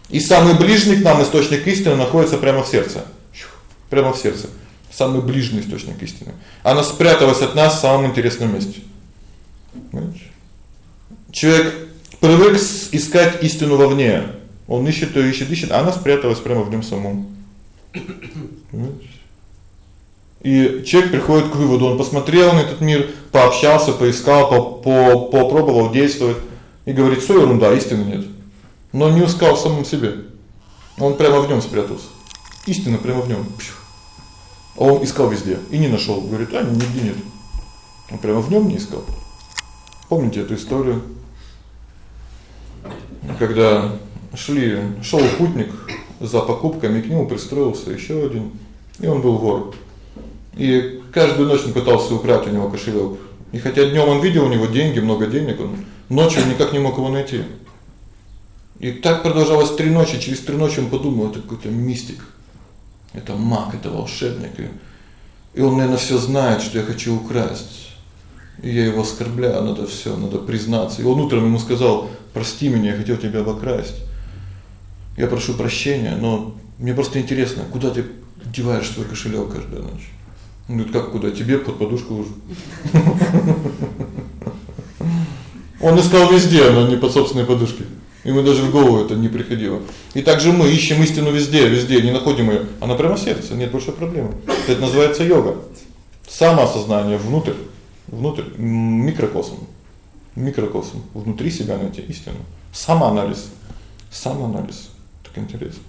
И самый ближний к нам источник истины находится прямо в сердце. Прямо в сердце. Самый ближний источник истины. Она спряталась от нас в самом интересном месте. Понимаете? Человек привык искать истину вовне. Он ищет, ее ищет, ищет, а она спряталась прямо в нем самом. И человек приходит к выводу, он посмотрел на этот мир, пообщался, поискал, по, по попробовал действовать и говорит: "Всё ерунда, истины нет". Но не искал в самом себе. Он прямо в нем спрятался. Истина прямо в нем. А он искал везде и не нашел. Говорит: "А, нигде нет". Он прямо в нем не искал. Помните эту историю? Когда шли, шел путник за покупками, к нему пристроился еще один, и он был вор. И каждую ночь он пытался украсть у него кошелек. И хотя днем он видел у него деньги, много денег, он ночью никак не мог его найти. И так продолжалось три ночи, через три ночи он подумал, это какой-то мистик. Это маг, это волшебник. И он, наверное, всё знает, что я хочу украсть. И я его оскорбляю, надо всё, надо признаться. И он утром ему сказал: "Прости меня, я хотел тебя обокрасть. Я прошу прощения, но мне просто интересно, куда ты деваешь свой кошелек каждую ночь?" Он говорит: "Как куда? Тебе под подушку уже". <laughs> Он искал везде, но не под собственной подушкой. Ему даже в голову это не приходило. И также мы ищем истину везде, везде, не находим её. Она прямо в сердце, нет больше проблемы. Это называется йога. Самоосознание внутрь, внутрь микрокосм. Микрокосм внутри себя найти истину. Самоанализ. Самоанализ. Так интересно.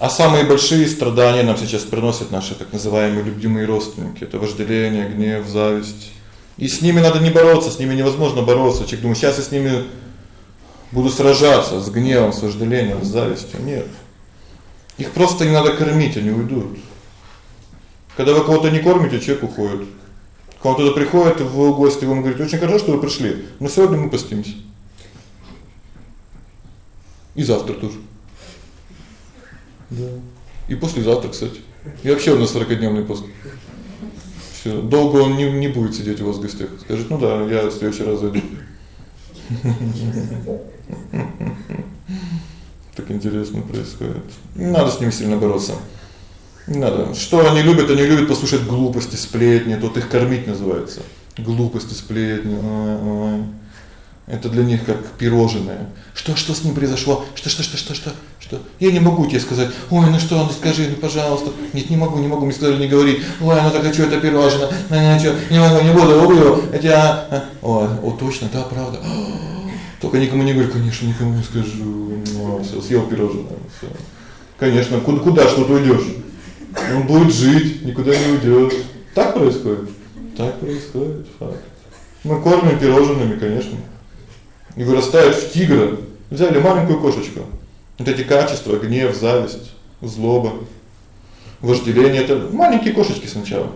А самые большие страдания нам сейчас приносят наши так называемые любимые родственники. Это вожделение, гнев, зависть. И с ними надо не бороться, с ними невозможно бороться. Человек думает: "Сейчас я с ними буду сражаться с гневом, с вожделением, с завистью". Нет. Их просто не надо кормить, они уйдут. Когда вы кого-то не кормите, человек уходит. Когда он туда приходит в гости, вам говорит: "Очень хорошо, что вы пришли, но сегодня мы постимся". И завтра тоже. Да. И послезавтра, кстати. И вообще у нас 40-дневный пост. Всё, долго он не не будет сидеть у вас в гостях. Скажет: "Ну да, я в следующий раз зайду". Так интересно происходит. Не надо с ними сильно бороться. Не надо. Что они любят? Они любят послушать глупости, сплетни, тут их кормить называется. Глупости, сплетни. Ой, ой. Это для них как пирожное. Что что с ним произошло? Что что что что что? Что? Я не могу тебе сказать. Ой, ну что, ну скажи, ну, пожалуйста. Нет, не могу, не могу, мне сказали не говори. Ой, ну так хочу это пирожное. Ну ничего, не могу, не буду, убью. Это Ой, о, точно, да, правда. <gasps> Только никому не говори, конечно, никому не скажу. Ну, всё, съел пирожное, всё. Конечно, куда куда что ты уйдёшь? Он будет жить, никуда не уйдёт. Так происходит. Так происходит, факт. Мы кормим пирожными, конечно и вырастают в тигра. Взяли маленькую кошечку. Вот эти качества: гнев, зависть, злоба, вожделение это маленькие кошечки сначала.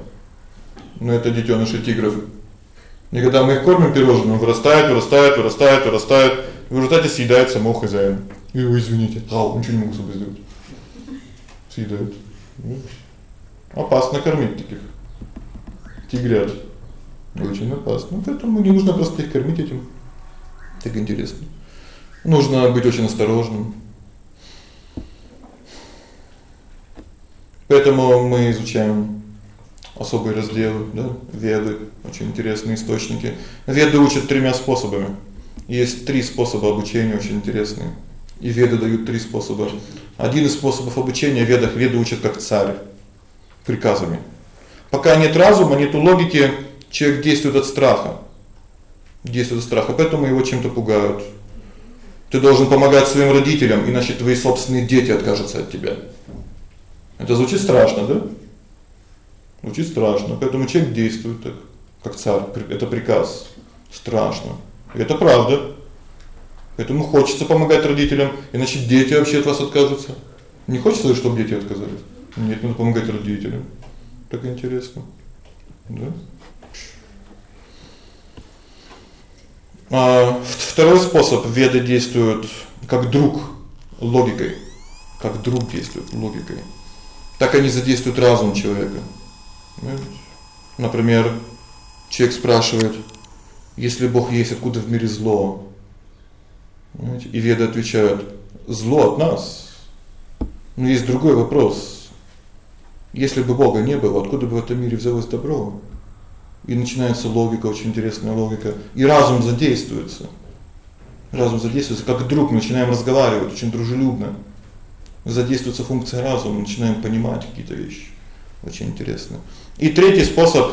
Но это детёныши тигров. И когда мы их кормим пирожным, вырастают, вырастают, вырастают, вырастают, и в результате съедает самого хозяина. И вы извините, ау, ничего не могу с собой сделать. Съедают. Опасно кормить таких тигрят. Очень опасно. Поэтому не нужно просто их кормить этим. Так интересно. Нужно быть очень осторожным. Поэтому мы изучаем особые разделы, да, Веды, очень интересные источники. Веды учат тремя способами. Есть три способа обучения очень интересные. И Веды дают три способа. Один из способов обучения Ведах Веды учат как царь приказами. Пока нет разума, нет логики, человек действует от страха. Действует страх, а поэтому его чем-то пугают. Ты должен помогать своим родителям, иначе твои собственные дети откажутся от тебя. Это звучит страшно, да? Звучит страшно. Поэтому человек действует так, как царь. Это приказ. Страшно. И это правда. Поэтому хочется помогать родителям, иначе дети вообще от вас откажутся. Не хочется, чтобы дети отказались. Нет, надо помогать родителям. Так интересно. Да? Второй способ веды действуют как друг логикой. Как друг действует логикой. Так они задействуют разум человека. Например, человек спрашивает: "Если Бог есть, откуда в мире зло?" И веды отвечают: "Зло от нас". Но есть другой вопрос. Если бы Бога не было, откуда бы в этом мире взялось добро? И начинается логика, очень интересная логика, и разум задействуется. Разум задействуется, как друг, начинаем разговаривать очень дружелюбно. Задействуется функция разума, начинаем понимать какие-то вещи. Очень интересно. И третий способ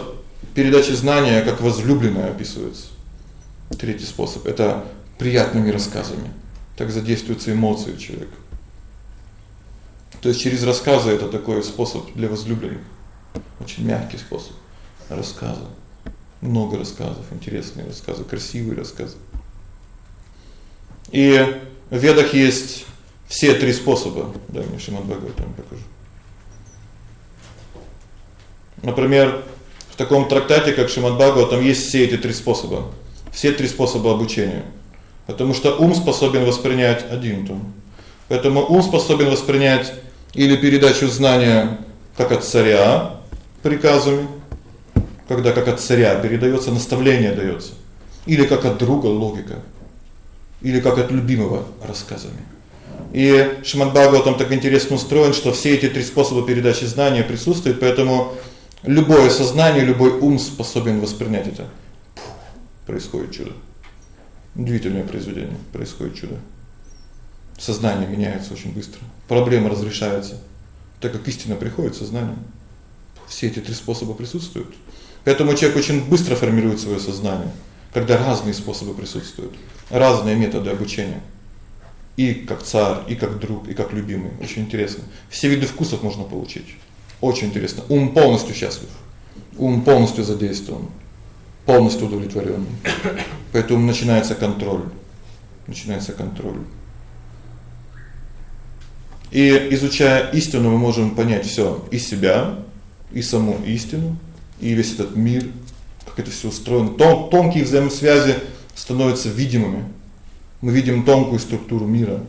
передачи знания, как возлюбленное описывается. Третий способ это приятными рассказами. Так задействуются эмоции человека. То есть через рассказы это такой способ для возлюбленных. Очень мягкий способ рассказа много рассказов, интересные рассказы, красивые рассказы. И в Ведах есть все три способа. Да, мне Шримад Бхагаватам покажу. Например, в таком трактате, как Шримад Бхагаватам, есть все эти три способа. Все три способа обучения. Потому что ум способен воспринять один том. Поэтому ум способен воспринять или передачу знания как от царя приказами, когда как от царя передаётся наставление даётся, или как от друга логика, или как от любимого рассказами. И Шримад Бхагаватам так интересно устроен, что все эти три способа передачи знания присутствуют, поэтому любое сознание, любой ум способен воспринять это. Происходит чудо. Удивительное произведение, происходит чудо. Сознание меняется очень быстро. Проблемы разрешаются. Так как истина приходит в сознание. Все эти три способа присутствуют. Поэтому человек очень быстро формирует своё сознание, когда разные способы присутствуют, разные методы обучения. И как царь, и как друг, и как любимый. Очень интересно. Все виды вкусов можно получить. Очень интересно. Ум полностью счастлив. Ум полностью задействован, полностью удовлетворён. Поэтому начинается контроль. Начинается контроль. И изучая истину, мы можем понять всё и себя, и саму истину, и весь этот мир, как это всё устроено. Тон, тонкие взаимосвязи становятся видимыми. Мы видим тонкую структуру мира.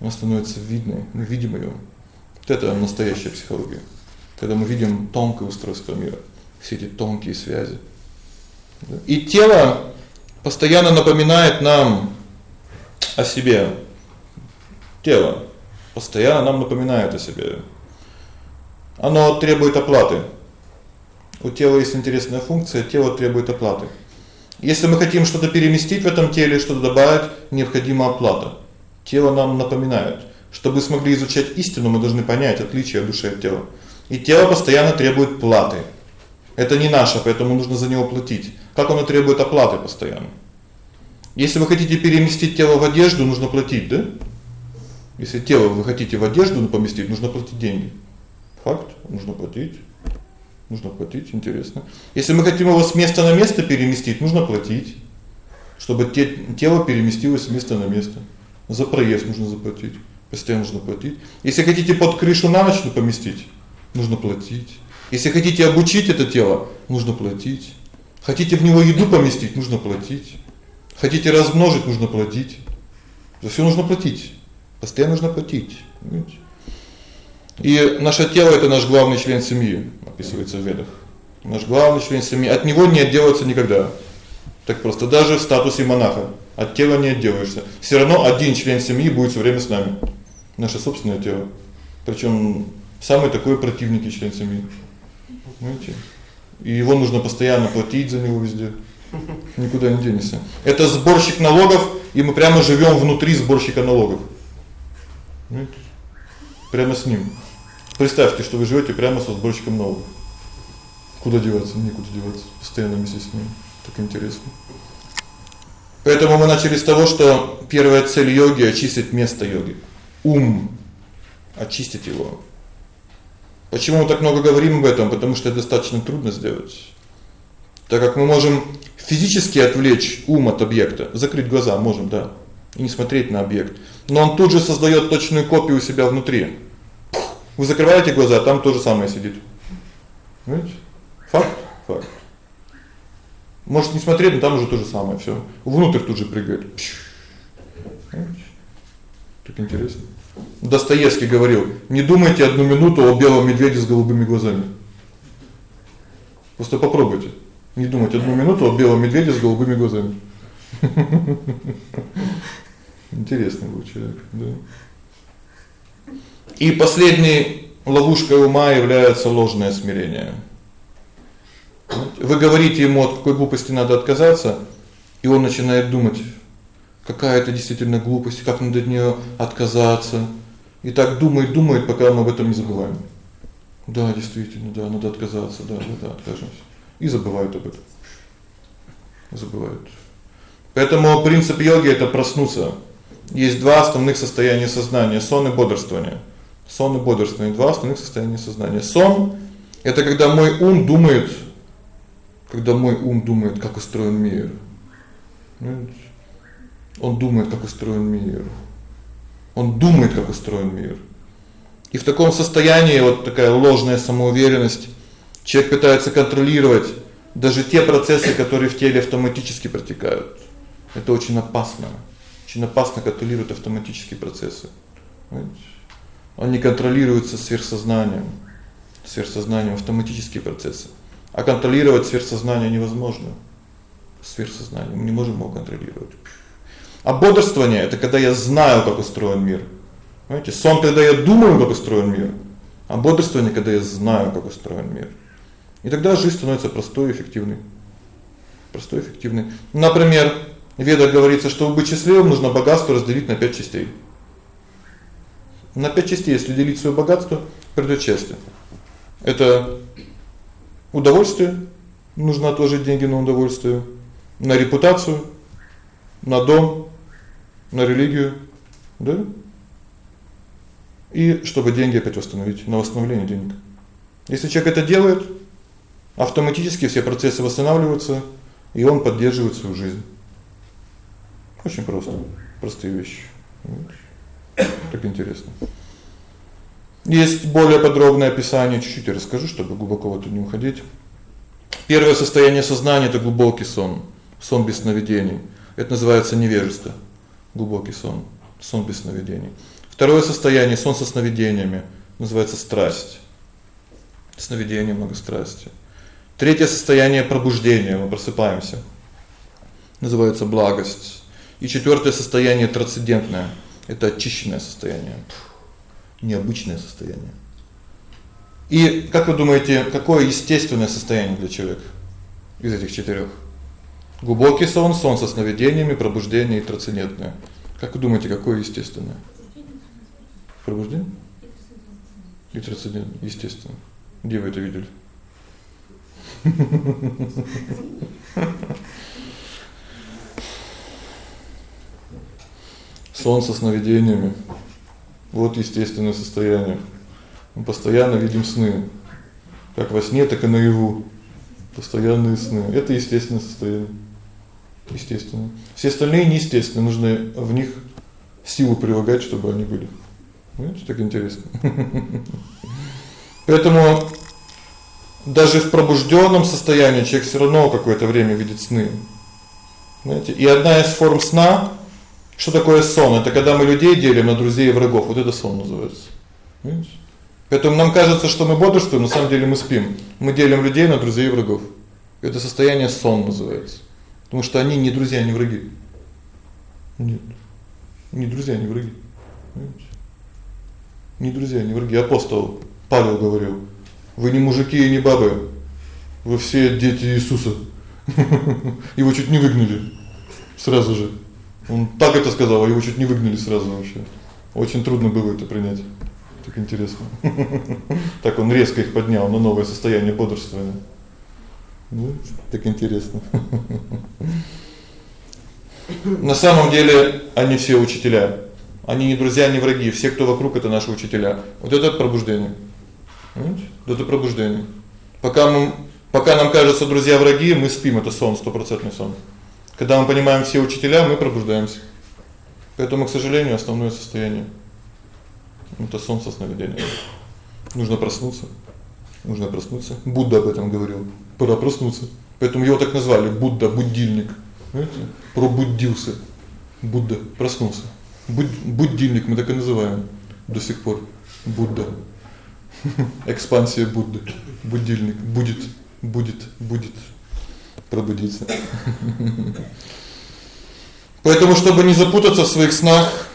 Она становится видной, мы видим её. Вот это настоящая психология. Когда мы видим тонкое устройство мира, все эти тонкие связи. И тело постоянно напоминает нам о себе. Тело постоянно нам напоминает о себе. Оно требует оплаты. У тела есть интересная функция, тело требует оплаты. Если мы хотим что-то переместить в этом теле, что-то добавить, необходима оплата. Тело нам напоминает. Чтобы смогли изучать истину, мы должны понять отличие души от тела. И тело постоянно требует платы. Это не наше, поэтому нужно за него платить. Как оно требует оплаты постоянно? Если вы хотите переместить тело в одежду, нужно платить, да? Если тело вы хотите в одежду поместить, нужно платить деньги. Факт, нужно платить. Нужно платить, интересно. Если мы хотим его с места на место переместить, нужно платить, чтобы те, тело переместилось с места на место. За проезд нужно заплатить, постоянно нужно платить. Если хотите под крышу на ночь поместить, нужно платить. Если хотите обучить это тело, нужно платить. Хотите в него еду поместить, нужно платить. Хотите размножить, нужно платить. За всё нужно платить. Постоянно нужно платить, понимаете? И наше тело это наш главный член семьи, описывается в Ведах. Наш главный член семьи, от него не отделаться никогда. Так просто даже в статусе монаха от тела не отделаешься. Всё равно один член семьи будет всё время с нами. Наше собственное тело. Причём самый такой противник член семьи. Понимаете? И его нужно постоянно платить за него везде. Никуда не денешься. Это сборщик налогов, и мы прямо живём внутри сборщика налогов. Понимаете? Прямо с ним. Представьте, что вы живёте прямо со сборщиком налогов. Куда деваться? Никуда деваться. Постоянно вместе с ним. Так интересно. Поэтому мы начали с того, что первая цель йоги очистить место йоги. Ум очистить его. Почему мы так много говорим об этом? Потому что это достаточно трудно сделать. Так как мы можем физически отвлечь ум от объекта, закрыть глаза можем, да, и не смотреть на объект. Но он тут же создаёт точную копию у себя внутри. Вы закрываете глаза, а там то же самое сидит. Понимаете? Факт, факт. Может не смотреть, но там уже то же самое всё. Внутрь тут же прыгает. Понимаете? Так интересно. Достоевский говорил: "Не думайте одну минуту о белом медведе с голубыми глазами". Просто попробуйте. Не думать одну минуту о белом медведе с голубыми глазами. <laughs> Интересный был человек, да. И последней ловушкой ума является ложное смирение. Вы говорите ему, от какой глупости надо отказаться, и он начинает думать: какая это действительно глупость, как надо от неё отказаться. И так думает, думает, пока мы об этом не забываем. Да, действительно, да, надо отказаться, да, да, да, откажемся. И забывают об этом. Забывают. Поэтому принцип йоги это проснуться. Есть два основных состояния сознания: сон и бодрствование. Сон и бодрствование два основных состояния сознания. Сон это когда мой ум думает, когда мой ум думает, как устроен мир. Он думает, как устроен мир. Он думает, как устроен мир. И в таком состоянии вот такая ложная самоуверенность, человек пытается контролировать даже те процессы, которые в теле автоматически протекают. Это очень опасно. Очень опасно контролировать автоматические процессы. Понимаете? Он не контролируется сверхсознанием. Сверхсознанием автоматические процессы. А контролировать сверхсознание невозможно. Сверхсознание мы не можем его контролировать. А бодрствование это когда я знаю, как устроен мир. Понимаете? Сон когда я думаю, как устроен мир. А бодрствование когда я знаю, как устроен мир. И тогда жизнь становится простой и эффективной. Простой и эффективной. Например, в Ведах говорится, чтобы быть счастливым, нужно богатство разделить на 5 частей. На 5 частей, если делить своё богатство, придёт счастье. Это удовольствие, нужно отложить деньги на удовольствие, на репутацию, на дом, на религию, да? И чтобы деньги опять восстановить, на восстановление денег. Если человек это делает, автоматически все процессы восстанавливаются, и он поддерживает свою жизнь. Очень просто. Простые вещи. Так интересно. Есть более подробное описание, чуть-чуть я расскажу, чтобы глубоко в это не уходить. Первое состояние сознания это глубокий сон, сон без сновидений. Это называется невежество. Глубокий сон, сон без сновидений. Второе состояние сон со сновидениями, называется страсть. Сновидение много страсти. Третье состояние пробуждения, мы просыпаемся. Называется благость. И четвёртое состояние трансцендентное это очищенное состояние. Необычное состояние. И как вы думаете, какое естественное состояние для человека из этих четырёх? Глубокий сон, сон со сновидениями, пробуждение и трансцендентное. Как вы думаете, какое естественное? Пробуждение? И трансцендентное, естественно. Где вы это видели? <laughs> Сон со сновидениями. Вот естественное состояние. Мы постоянно видим сны. Как во сне, так и наяву. Постоянные сны. Это естественное состояние. Естественно. Все остальные неестественные, нужно в них силу прилагать, чтобы они были. Видите, так интересно. Поэтому даже в пробуждённом состоянии человек всё равно какое-то время видит сны. Знаете, и одна из форм сна что такое сон? Это когда мы людей делим на друзей и врагов. Вот это сон называется. Понимаете? Поэтому нам кажется, что мы бодрствуем, на самом деле мы спим. Мы делим людей на друзей и врагов. Это состояние сон называется. Потому что они не друзья, не враги. Нет. Не друзья, не враги. Понимаете? Не друзья, не враги. Апостол Павел говорил: "Вы не мужики и не бабы. Вы все дети Иисуса". <laughs> Его чуть не выгнали сразу же. Он так это сказал, а его чуть не выгнали сразу вообще. Очень трудно было это принять. Так интересно. <laughs> Так он резко их поднял на новое состояние бодрствования. Ну, так интересно. <laughs> На самом деле они все учителя. Они не друзья, не враги, все, кто вокруг это наши учителя. Вот это пробуждение. Понимаете? Это пробуждение. Пока мы пока нам кажется друзья враги, мы спим, это сон, стопроцентный сон. Когда мы понимаем все учителя, мы пробуждаемся. Поэтому, к сожалению, основное состояние это сон со сновидением. Нужно проснуться. Нужно проснуться. Будда об этом говорил. Пора проснуться. Поэтому его так назвали Будда, будильник. Знаете? Пробудился. Будда проснулся. Буд будильник мы так и называем до сих пор. Будда. <laughs> Экспансия Будды. Будильник будет, будет, будет пробудиться. Поэтому чтобы не запутаться в своих снах,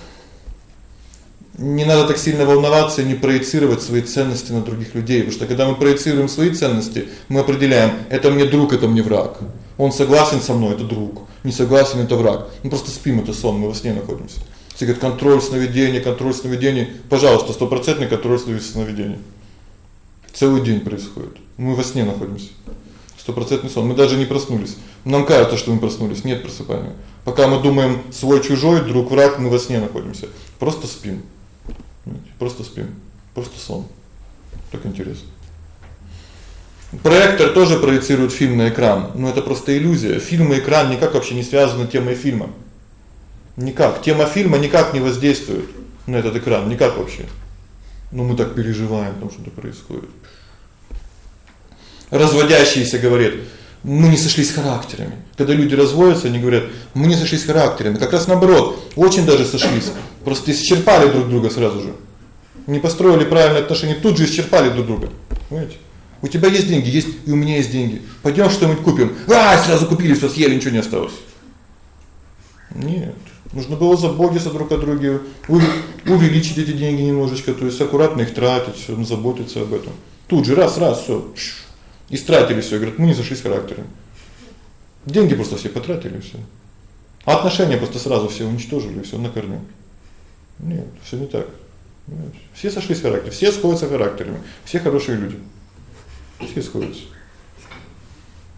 не надо так сильно волноваться и не проецировать свои ценности на других людей, потому что когда мы проецируем свои ценности, мы определяем: это мне друг, это мне враг. Он согласен со мной это друг, не согласен это враг. Мы просто спим это сон, мы во сне находимся. Все говорят контроль сновидений, контроль сновидений. Пожалуйста, стопроцентный контроль сновидений. Целый день происходит. Мы во сне находимся. Стопроцентный сон. Мы даже не проснулись. Нам кажется, что мы проснулись. Нет просыпания. Пока мы думаем свой чужой, друг враг, мы во сне находимся. Просто спим. Просто спим. Просто сон. Так интересно. Проектор тоже проецирует фильм на экран, но это просто иллюзия. Фильм и экран никак вообще не связаны темой фильма. Никак. Тема фильма никак не воздействует на этот экран, никак вообще. Но мы так переживаем, потому что это происходит. Разводящиеся говорят: "Мы не сошлись характерами". Когда люди разводятся, они говорят: "Мы не сошлись характерами". Как раз наоборот, очень даже сошлись. Просто исчерпали друг друга сразу же. Не построили правильные отношения, тут же исчерпали друг друга. Понимаете? У тебя есть деньги, есть и у меня есть деньги. Пойдём что-нибудь купим. А, сразу купили, всё съели, ничего не осталось. Нет. Нужно было заботиться друг о друге, увеличить эти деньги немножечко, то есть аккуратно их тратить, заботиться об этом. Тут же раз раз всё. Истратили всё, говорят, мы не сошлись характером. Деньги просто все потратили всё. А отношения просто сразу все уничтожили, всё на корню. Нет, всё не так. Все сошлись характером, все сходятся характерами, все хорошие люди. Все сходятся.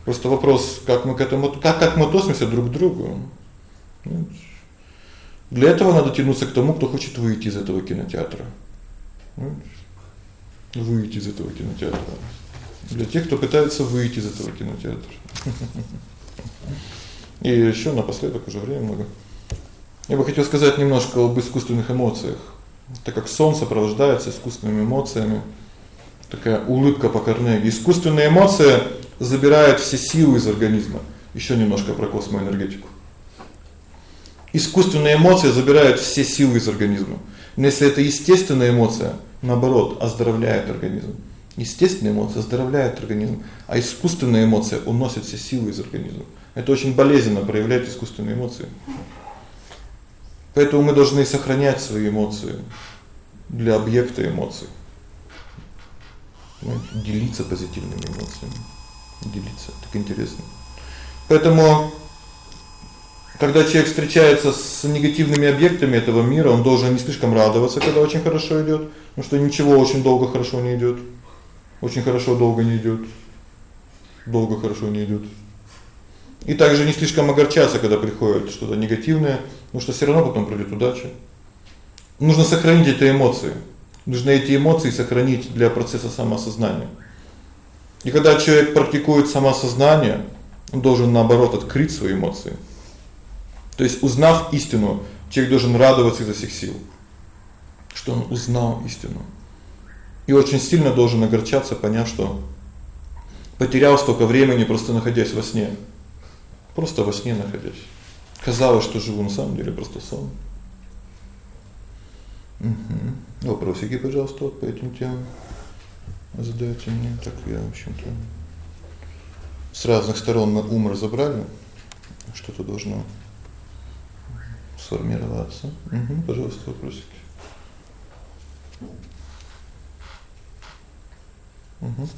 Просто вопрос, как мы к этому как как мы относимся друг к другу. Нет. Для этого надо тянуться к тому, кто хочет выйти из этого кинотеатра. Выйти из этого кинотеатра. Для тех, кто пытается выйти из этого кинотеатра. <laughs> И ещё напоследок уже время много. Я бы хотел сказать немножко об искусственных эмоциях. Так как сон сопровождается искусственными эмоциями, такая улыбка по Карнеги. Искусственная эмоция забирает все силы из организма. Ещё немножко про космоэнергетику. Искусственная эмоция забирает все силы из организма. Но если это естественная эмоция, наоборот, оздоровляет организм. Естественная эмоция оздоровляет организм, а искусственная эмоция уносит все силы из организма. Это очень болезненно проявлять искусственные эмоции. Поэтому мы должны сохранять свои эмоции для объекта эмоций. Делиться позитивными эмоциями. Делиться. Так интересно. Поэтому когда человек встречается с негативными объектами этого мира, он должен не слишком радоваться, когда очень хорошо идёт, потому что ничего очень долго хорошо не идёт. Очень хорошо долго не идёт. Долго хорошо не идёт. И также не слишком огорчаться, когда приходит что-то негативное, потому что всё равно потом придёт удача. Нужно сохранить эти эмоции. Нужно эти эмоции сохранить для процесса самоосознания. И когда человек практикует самоосознание, он должен наоборот открыть свои эмоции. То есть, узнав истину, человек должен радоваться изо всех сил, что он узнал истину. И очень сильно должен огорчаться, поняв, что потерял столько времени просто находясь во сне. Просто во сне находясь. Казалось, что живу, на самом деле просто сон. Угу. Вопросики, пожалуйста, вот по этим темам задайте мне. Так я, в общем-то, с разных сторон на ум разобрали, что-то должно сформироваться. Угу, пожалуйста, вопросики. Угу.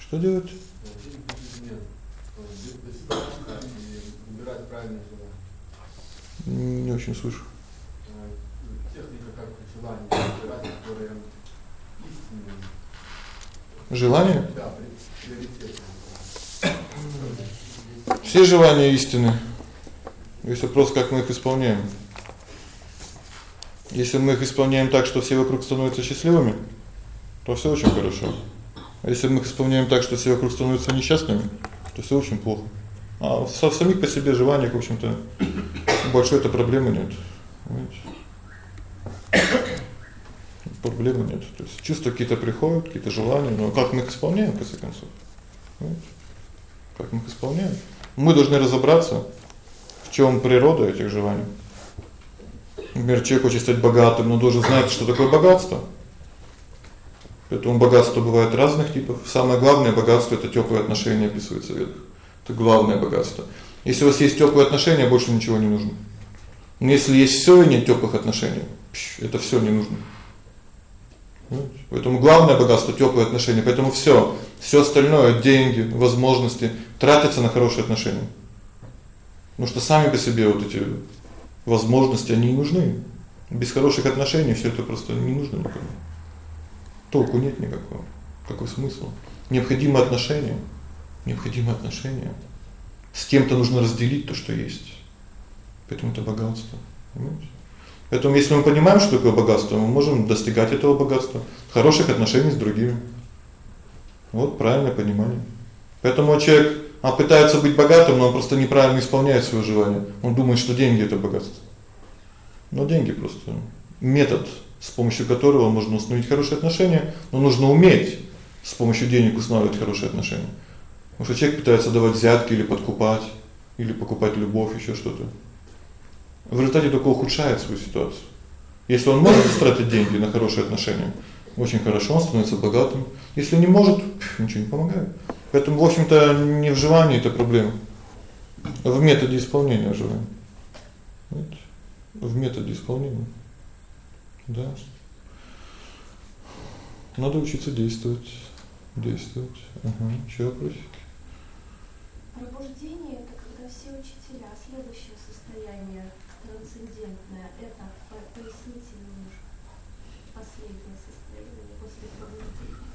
Что делать? Не очень слышу. Техника как желание выбирать, которые истинные. Желание? Да, приоритет. Все желания истины. Весь вопрос, как мы их исполняем. Если мы их исполняем так, что все вокруг становятся счастливыми, то всё очень хорошо. А если мы их исполняем так, что все вокруг становятся несчастными, то всё очень плохо. А в самих по себе желаниях, в общем-то, большой это проблемы нет. Понимаете? Проблемы нет. То есть чувства какие-то приходят, какие-то желания, но как мы их исполняем в конце концов? Понимаете? Как мы их исполняем? Мы должны разобраться, в чём природа этих желаний. Например, человек хочет стать богатым, но должен знать, что такое богатство. Поэтому богатство бывает разных типов. Самое главное богатство это тёплые отношения, описывается в ведах. Это главное богатство. Если у вас есть тёплые отношения, больше ничего не нужно. Но если есть всё и нет тёплых отношений, это всё не нужно. Поэтому главное богатство тёплые отношения. Поэтому всё, всё остальное деньги, возможности тратятся на хорошие отношения. Потому что сами по себе вот эти возможности они не нужны. Без хороших отношений всё это просто не нужно никому. Толку нет никакого. Какой смысл? Необходимы отношения. Необходимы отношения. С кем-то нужно разделить то, что есть. Поэтому это богатство. Понимаете? Поэтому если мы понимаем, что такое богатство, мы можем достигать этого богатства, хороших отношений с другими. Вот правильное понимание. Поэтому человек а пытается быть богатым, но он просто неправильно исполняет своё желание. Он думает, что деньги это богатство. Но деньги просто метод, с помощью которого можно установить хорошие отношения, но нужно уметь с помощью денег устанавливать хорошие отношения. Потому что человек пытается давать взятки или подкупать, или покупать любовь, ещё что-то. В результате только ухудшает свою ситуацию. Если он может тратить деньги на хорошие отношения, очень хорошо, он становится богатым. Если не может, ничего не помогает. Поэтому, в общем-то, не в желании это проблема, а в методе исполнения желания. Вот. В методе исполнения. Да. Надо учиться действовать, действовать. Ага, ещё вопросики? Пробуждение это когда все учителя, следующее состояние трансцендентное это поясните немножко. Последнее состояние после пробуждения.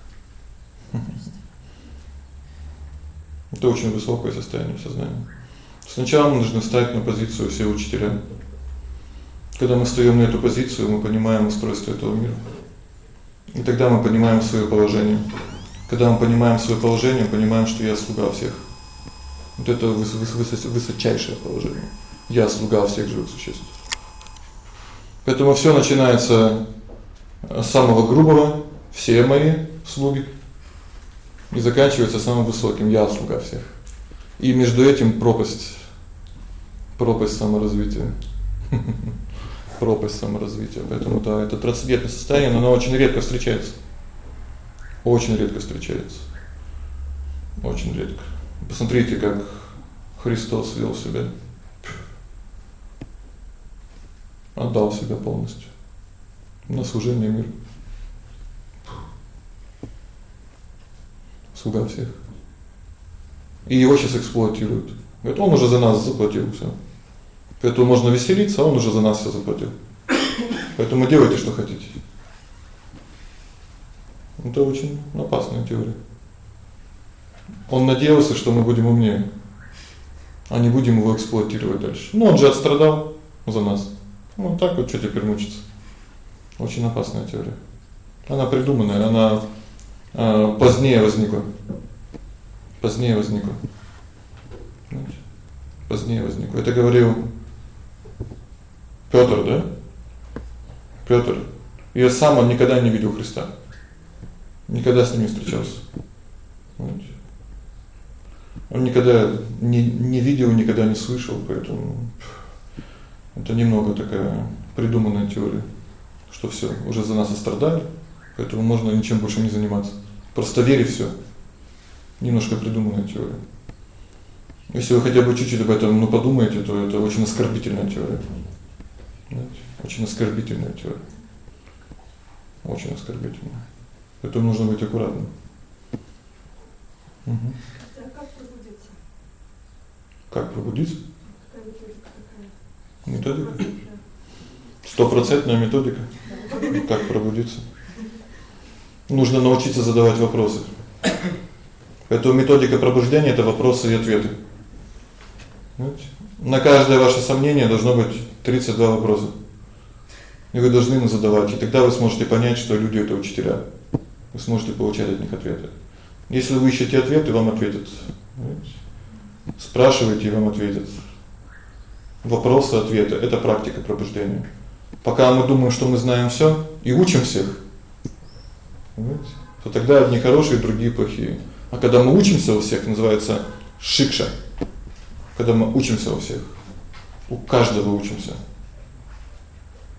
Это очень высокое состояние сознания. Сначала мы должны встать на позицию все учителя. Когда мы встаём на эту позицию, мы понимаем устройство этого мира. И тогда мы понимаем своё положение. Когда мы понимаем своё положение, понимаем, что я слуга всех. Вот это выс выс высочайшее положение. Я слуга всех живых существ. Поэтому всё начинается с самого грубого, все мои слуги, и заканчивается самым высоким я слуга всех. И между этим пропасть пропасть саморазвития. <laughs> пропасть саморазвития. Поэтому да, это трансцендентное состояние, но оно очень редко встречается. Очень редко встречается. Очень редко. Посмотрите, как Христос вел себя. Отдал себя полностью на служение миру. Слуга всех. И его сейчас эксплуатируют. Это он уже за нас заплатил всё. Поэтому можно веселиться, а он уже за нас всё заплатил. Поэтому делайте, что хотите. Это очень опасная теория. Он надеялся, что мы будем умнее, а не будем его эксплуатировать дальше. Ну он же отстрадал за нас. Ну так вот что теперь мучиться. Очень опасная теория. Она придуманная, она э позднее возникла. Позднее возникла. Позднее возникла. Это говорил Пётр, да? Пётр. И сам он никогда не видел Христа. Никогда с ним не встречался. Знаете? Он никогда не не видел, никогда не слышал, поэтому это немного такая придуманная теория, что всё, уже за нас острадали, поэтому можно ничем больше не заниматься. Просто верь и всё. Немножко придуманная теория. Если вы хотя бы чуть-чуть об этом, ну, подумаете, то это очень оскорбительная теория. Знаете, очень оскорбительная теория. Очень оскорбительная. Поэтому нужно быть аккуратным. Угу. Как пробудиться? Методика. Стопроцентная методика. Как пробудиться? Нужно научиться задавать вопросы. Поэтому методика пробуждения это вопросы и ответы. Понимаете? На каждое ваше сомнение должно быть 32 вопроса. И вы должны им задавать, и тогда вы сможете понять, что люди это учителя. Вы сможете получать от них ответы. Если вы ищете ответы, вам ответят. Спрашивайте, вам ответят. Вопросы, ответы это практика пробуждения. Пока мы думаем, что мы знаем всё и учим всех. Понимаете? То тогда одни хорошие, другие плохие. А когда мы учимся у всех, называется шикша. Когда мы учимся у всех. У каждого учимся.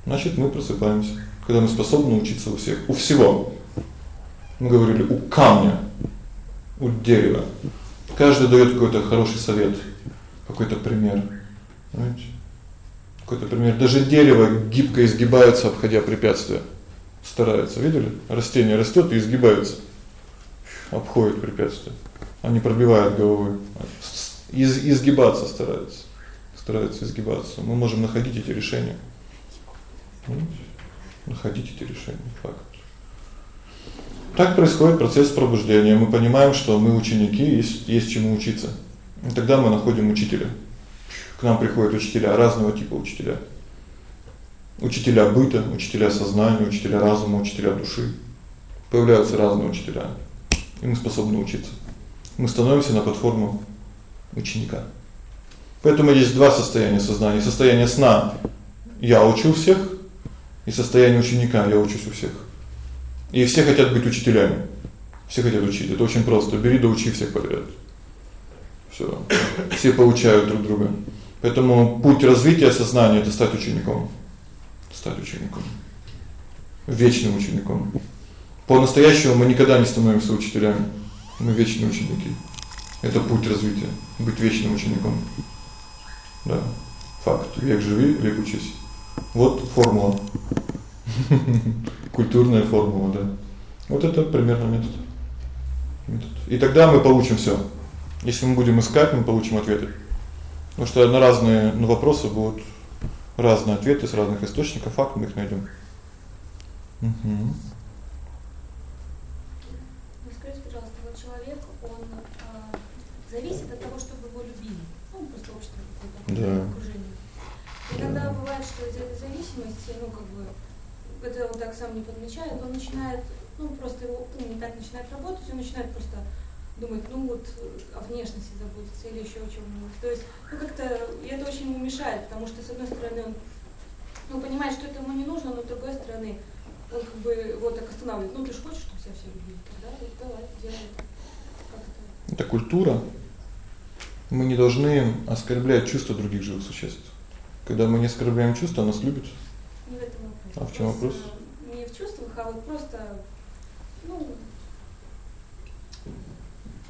Значит, мы просыпаемся. Когда мы способны учиться у всех, у всего. Мы говорили у камня, у дерева. Каждый даёт какой-то хороший совет, какой-то пример. Понимаете? Какой-то пример. Даже дерево гибко изгибается, обходя препятствия. Старается, видели? Растение растёт и изгибается. Обходит препятствия. Они пробивают головой. Из изгибаться стараются. Стараются изгибаться. Мы можем находить эти решения. Находить эти решения, факт. Так происходит процесс пробуждения. Мы понимаем, что мы ученики, есть есть чему учиться. И тогда мы находим учителя. К нам приходят учителя разного типа учителя. Учителя быта, учителя сознания, учителя разума, учителя души. Появляются разные учителя. И мы способны учиться. Мы становимся на платформу ученика. Поэтому есть два состояния сознания: состояние сна я учу всех, и состояние ученика я учусь у всех. И все хотят быть учителями. Все хотят учить. Это очень просто. Бери да учи всех подряд. Всё. Все получают друг друга. Поэтому путь развития сознания это стать учеником. Стать учеником. Вечным учеником. По-настоящему мы никогда не становимся учителями. Мы вечные ученики. Это путь развития быть вечным учеником. Да. Факт. Век живи, век учись. Вот формула. Культурная формула, да. Вот это примерно метод. Метод. И тогда мы получим всё. Если мы будем искать, мы получим ответы. Потому что на разные на вопросы будут разные ответы с разных источников, факт мы их найдём. Угу. Скажите, пожалуйста, вот человек, он э, зависит от того, чтобы его любили. Ну, просто общество какое-то Да. окружение. И когда бывает, что зависимости, ну, как бы, это он так сам не подмечает, он начинает, ну, просто его ум не так начинает работать, он начинает просто думать, ну вот о внешности заботиться или еще о чем-нибудь. То есть, ну как-то и это очень ему мешает, потому что с одной стороны он ну, понимает, что это ему не нужно, но с другой стороны он как бы его так останавливает. Ну ты же хочешь, чтобы себя все любили, тогда вот давай, делай это? Это культура. Мы не должны оскорблять чувства других живых существ. Когда мы не оскорбляем чувства, нас любят. Не в этом вопрос. А в чём вопрос? Не в чувствах, а вот просто, ну,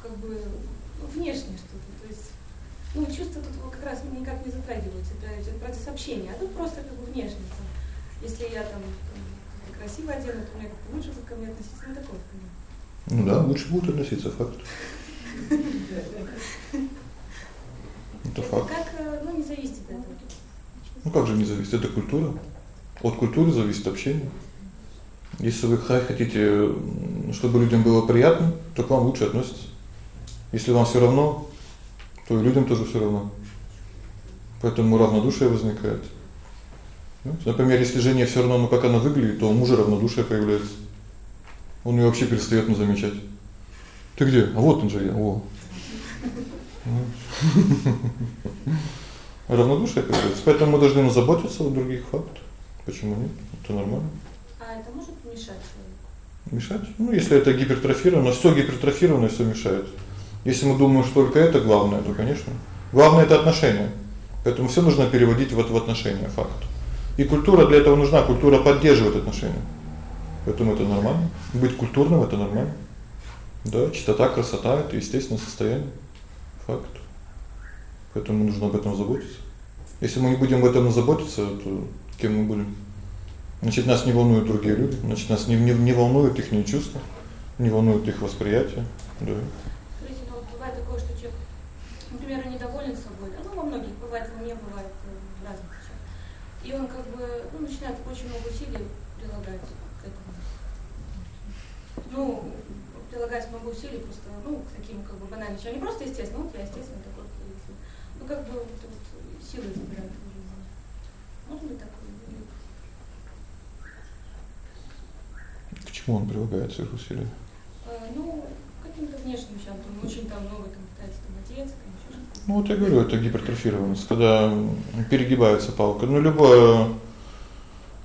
как бы ну, внешне что-то. То есть, ну, чувства тут как раз никак не затрагиваются. Это, это процесс общения. А тут просто как бы внешне. Там, если я там, там красиво одета, то мне как-то лучше будут ко мне относиться. Ну, такое. Ну да, лучше будут относиться, факт. <laughs> Это факт. Как, э, ну, не зависит от этого. Ну как же не зависит? Это культура. От культуры зависит общение. Если вы хотите, чтобы людям было приятно, то к вам лучше относятся. Если вам всё равно, то и людям тоже всё равно. Поэтому равнодушие возникает. Ну, Например, если жене всё равно, ну как она выглядит, то у мужа равнодушие появляется. Он её вообще перестаёт ну замечать. Ты где? А вот он же я. О. Равнодушие появляется. Поэтому мы должны заботиться о других фактах. Почему нет? Это нормально. А это может мешать человеку? Мешать? Ну, если это гипертрофировано, всё гипертрофировано, всё мешает. Если мы думаем, что только это главное, то, конечно. Главное это отношения. Поэтому всё нужно переводить вот в отношения, факт. И культура для этого нужна, культура поддерживает отношения. Поэтому это нормально. Быть культурным это нормально. Да, чистота, красота это естественное состояние. Факт. Поэтому нужно об этом заботиться. Если мы не будем об этом заботиться, то кем мы будем? Значит, нас не волнуют другие люди, значит, нас не не, не волнуют их чувства, не волнует их восприятие. Да. Смотрите, ну вот бывает такое, что человек, например, недоволен собой, да, ну во многих бывает, во мне бывает э, в разных вещах. И он как бы ну, начинает очень много усилий прилагать к этому. Ну, прилагать много усилий просто, ну, к таким как бы банальным вещам. Не просто естественно, вот я естественно такой. Ну, как бы вот, вот, силы забирают в жизни. Можно ли такое? К чему он прилагает сверхусилия? Э, ну, каким-то внешним вещам, там очень там много там пытается там одеться, там еще что-то. Ну вот я говорю, это гипертрофированность, когда перегибается палка. Ну любое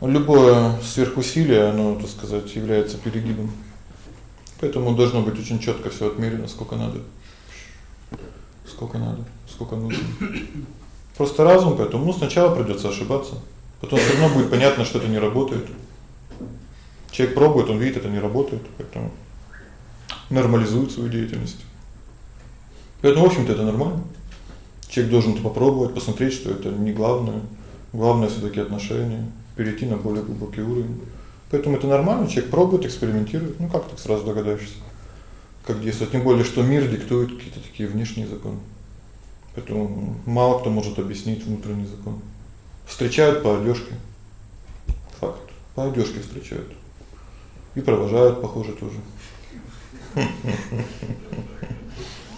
любое сверхусилие, оно, так сказать, является перегибом. Поэтому должно быть очень чётко всё отмерено, сколько надо. Сколько надо, сколько нужно. Просто разум поэтому ну сначала придётся ошибаться, потом всё равно будет понятно, что это не работает. Человек пробует, он видит, это не работает, поэтому нормализует свою деятельность. Поэтому, в общем-то, это нормально. Человек должен это попробовать, посмотреть, что это не главное. Главное всё-таки отношения, перейти на более глубокий уровень. Поэтому это нормально, человек пробует, экспериментирует. Ну как так сразу догадаешься? Как действовать, тем более что мир диктует какие-то такие внешние законы. Поэтому мало кто может объяснить внутренний закон. Встречают по одёжке. Факт. По одёжке встречают. И провожают, похоже, тоже.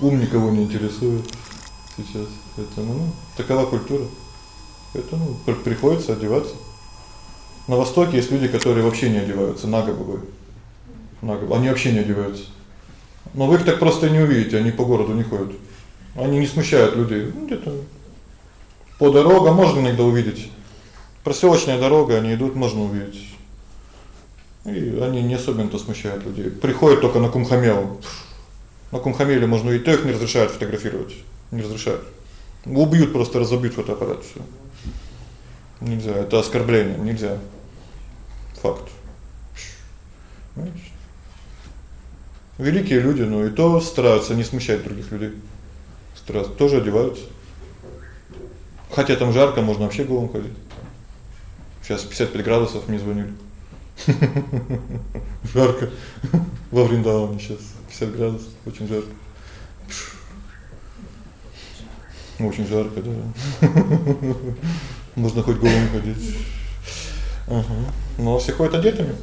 Ум никого не интересует сейчас. Поэтому, ну, такова культура. Поэтому приходится одеваться. На востоке есть люди, которые вообще не одеваются, наго бывают. Наго, они вообще не одеваются. Но вы их так просто не увидите, они по городу не ходят. Они не смущают людей. Ну где-то по дорогам можно иногда увидеть. Просёлочная дорога, они идут, можно увидеть. И они не особенно-то смущают людей. Приходят только на Кумхамел. На Кумхамеле можно увидеть, их не разрешают фотографировать. Не разрешают. Убьют просто, разобьют фотоаппарат всё. Нельзя, это оскорбление, нельзя. Факт. Понимаете? Великие люди, но и то стараются не смущать других людей. Стараются тоже одеваются. Хотя там жарко, можно вообще голым ходить. Сейчас 55 градусов мне звонили. <laughs> Жарко. Во Вриндаване сейчас 50 градусов, очень жарко. Очень жарко, да. <laughs> Можно хоть голым ходить. Ага. Но все ходят одетыми.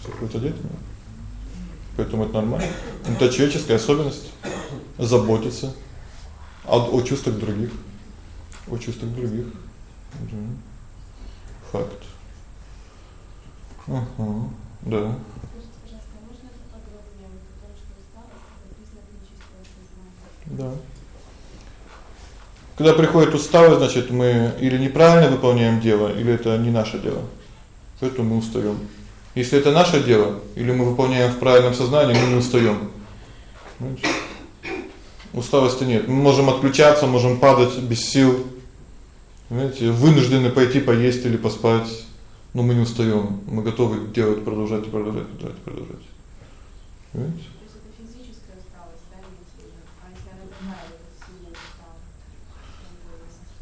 Все ходят одетыми. Поэтому это нормально. Это человеческая особенность заботиться о, о чувствах других, о чувствах других. Факт. Ага. Да. Да. Когда приходит усталость, значит, мы или неправильно выполняем дело, или это не наше дело. Поэтому мы устаём. Если это наше дело, или мы выполняем в правильном сознании, мы не устаём. Понимаете? Усталости нет. Мы можем отключаться, можем падать без сил. Знаете, вынуждены пойти поесть или поспать, но мы не устаём. Мы готовы делать, продолжать продолжать, продолжать, продолжать. Понимаете?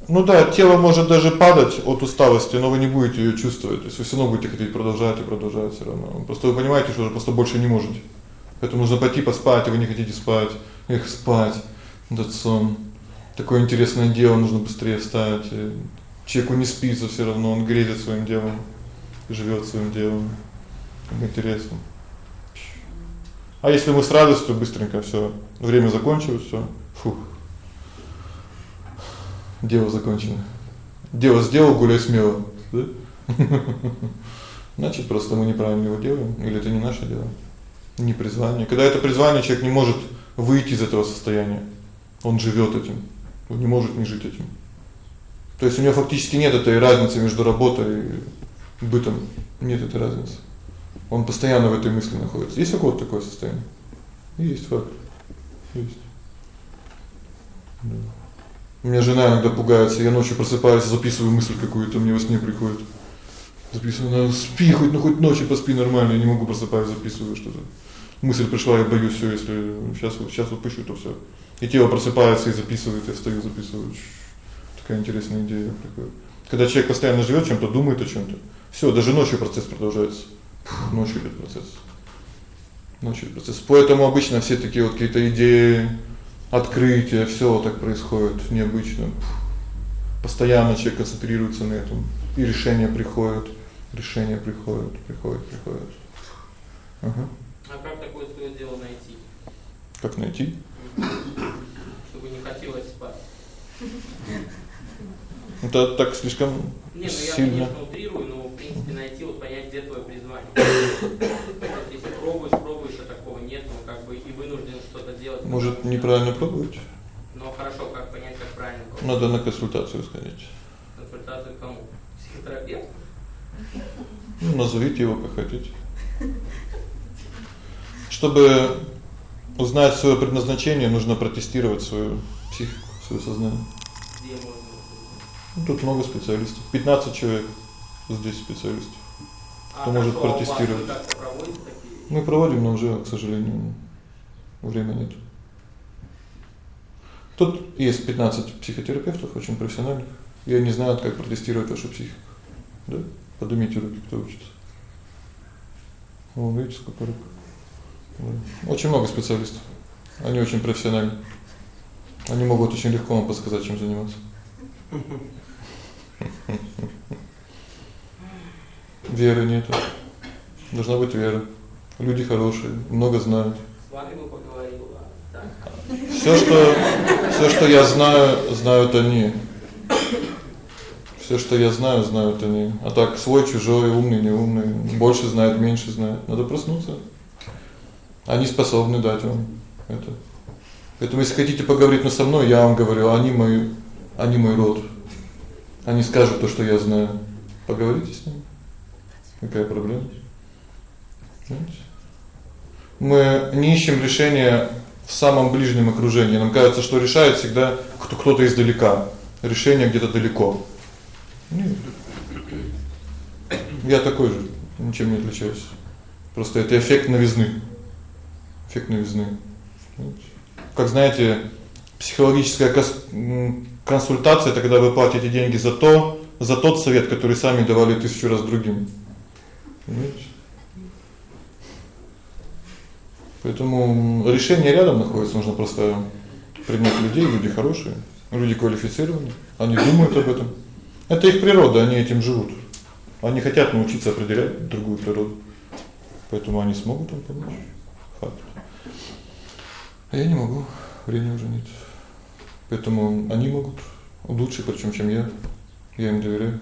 Ну да, тело может даже падать от усталости, но вы не будете её чувствовать. То есть вы всё равно будете хотеть продолжать и продолжать всё равно. Просто вы понимаете, что уже просто больше не можете. Поэтому нужно пойти поспать, а вы не хотите спать. Эх, спать. Этот сон. Такое интересное дело, нужно быстрее встать. Человеку не спится всё равно, он грезит своим делом, живёт своим делом. Интересно. А если мы с радостью быстренько всё, время закончилось, всё. Дело закончено. Дело сделал, гуляй смело, да? Значит, просто мы неправильно его делаем, или это не наше дело. Не призвание. Когда это призвание, человек не может выйти из этого состояния. Он живёт этим. Он не может не жить этим. То есть у него фактически нет этой разницы между работой и бытом. Нет этой разницы. Он постоянно в этой мысли находится. Есть какое-то такое состояние? Есть факт. Есть. Да. У меня жена иногда пугается, я ночью просыпаюсь, записываю мысль какую-то, мне во сне приходит. Записываю, она спи хоть, ну хоть ночью поспи нормально, я не могу просыпаюсь, записываю что-то. Мысль пришла, я боюсь всё, если сейчас вот сейчас упущу, то всё. И тело просыпается и записывает, я стою, записываю. Такая интересная идея приходит. Когда человек постоянно живёт чем-то, думает о чём-то, всё, даже ночью процесс продолжается. Ночью идёт процесс. Ночью процесс. Поэтому обычно все такие вот какие-то идеи открытие, всё так происходит необычно. Постоянно человек концентрируется на этом, и решения приходят, решения приходят, приходят, приходят. Ага. А как такое своё дело найти? Как найти? Чтобы не хотелось спать. Это так слишком Не, ну я, сильно. конечно, утрирую, но в принципе найти, вот понять, где твое призвание. Пробуешь, пробуешь, а такого нет, ну как бы и вынужден что-то делать. Может, неправильно пробуете? Но хорошо, как понять, как правильно пробовать? Надо на консультацию сходить. Консультацию к кому? Психотерапевт? Ну, назовите его как хотите. Чтобы узнать своё предназначение, нужно протестировать свою психику, своё сознание. Где можно? Ну, тут много специалистов. 15 человек здесь специалистов. Кто может хорошо, а вас протестировать? Вы? Мы проводим, но уже, к сожалению, времени нет. Тут есть 15 психотерапевтов, очень профессиональных, и они знают, как протестировать вашу психику. Да? Поднимите руки, кто учится. Вон, видите, сколько рук. Очень много специалистов. Они очень профессиональны. Они могут очень легко вам подсказать, чем заниматься. Веры нету. Должна быть вера. Люди хорошие, много знают. С вами бы поговорил, а так. Всё, что всё, что я знаю, знают они. Всё, что я знаю, знают они. А так свой, чужой, умный, неумный, больше знает, меньше знает. Надо проснуться. Они способны дать вам это. Поэтому если хотите поговорить на со мной, я вам говорю, они мои они мой род. Они скажут то, что я знаю. Поговорите с ними. Какая проблема? Мы не ищем решения в самом ближнем окружении. Нам кажется, что решает всегда кто кто-то издалека. Решение где-то далеко. Нет. Я такой же, ничем не отличаюсь. Просто это эффект новизны. Эффект. Понимаете? Как знаете, психологическая консультация это когда вы платите деньги за то, за тот совет, который сами давали тысячу раз другим. Понимаете? Поэтому решение рядом находится, нужно просто принять людей, люди хорошие, люди квалифицированные, они думают об этом. Это их природа, они этим живут. Они хотят научиться определять другую природу. Поэтому они смогут вам помочь. Факт. А я не могу, времени уже нет. Поэтому они могут лучше, причем чем я. Я им доверяю.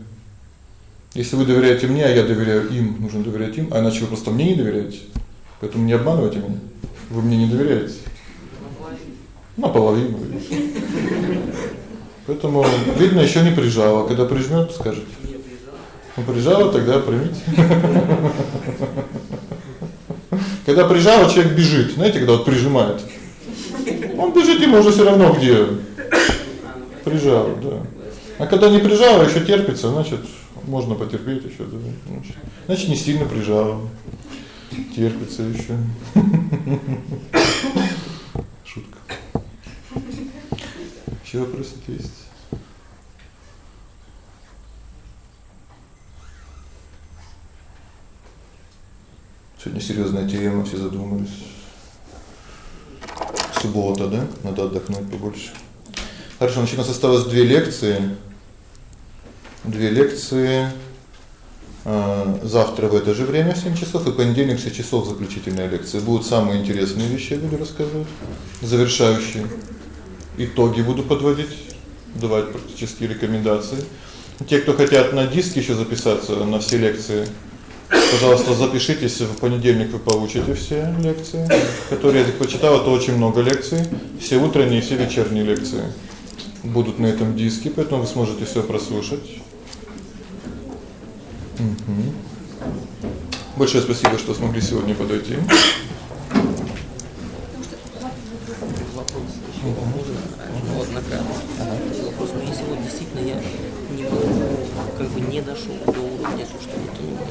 Если вы доверяете мне, а я доверяю им, нужно доверять им, а иначе вы просто мне не доверяете. Поэтому не обманывайте меня. Вы мне не доверяете. Наполовину. Поэтому видно, ещё не прижало. Когда прижмёт, прижал. Ну прижало, тогда примите. Когда прижало, человек бежит. Знаете, когда вот прижимает. Он бежит, ему уже всё равно где. Прижало, да. А когда не прижало, ещё терпится, значит, можно потерпеть ещё, да. Значит, не сильно прижало. Терпится ещё. Шутка. Ещё вопросы есть? Сегодня серьёзная тема, все задумались. Суббота, да? Надо отдохнуть побольше. Хорошо, значит, у нас осталось две лекции. Две лекции. А завтра в это же время в 7 часов и понедельник в 6 часов заключительная лекция. Будут самые интересные вещи я буду рассказывать, завершающие. Итоги буду подводить, давать практические рекомендации. Те, кто хотят на диск ещё записаться на все лекции, пожалуйста, запишитесь, в понедельник вы получите все лекции, которые я прочитал, это очень много лекций, все утренние все вечерние лекции будут на этом диске, поэтому вы сможете всё прослушать. Угу. Большое спасибо, что смогли сегодня подойти. Ну как бы не дошел до уровня, то что вот у него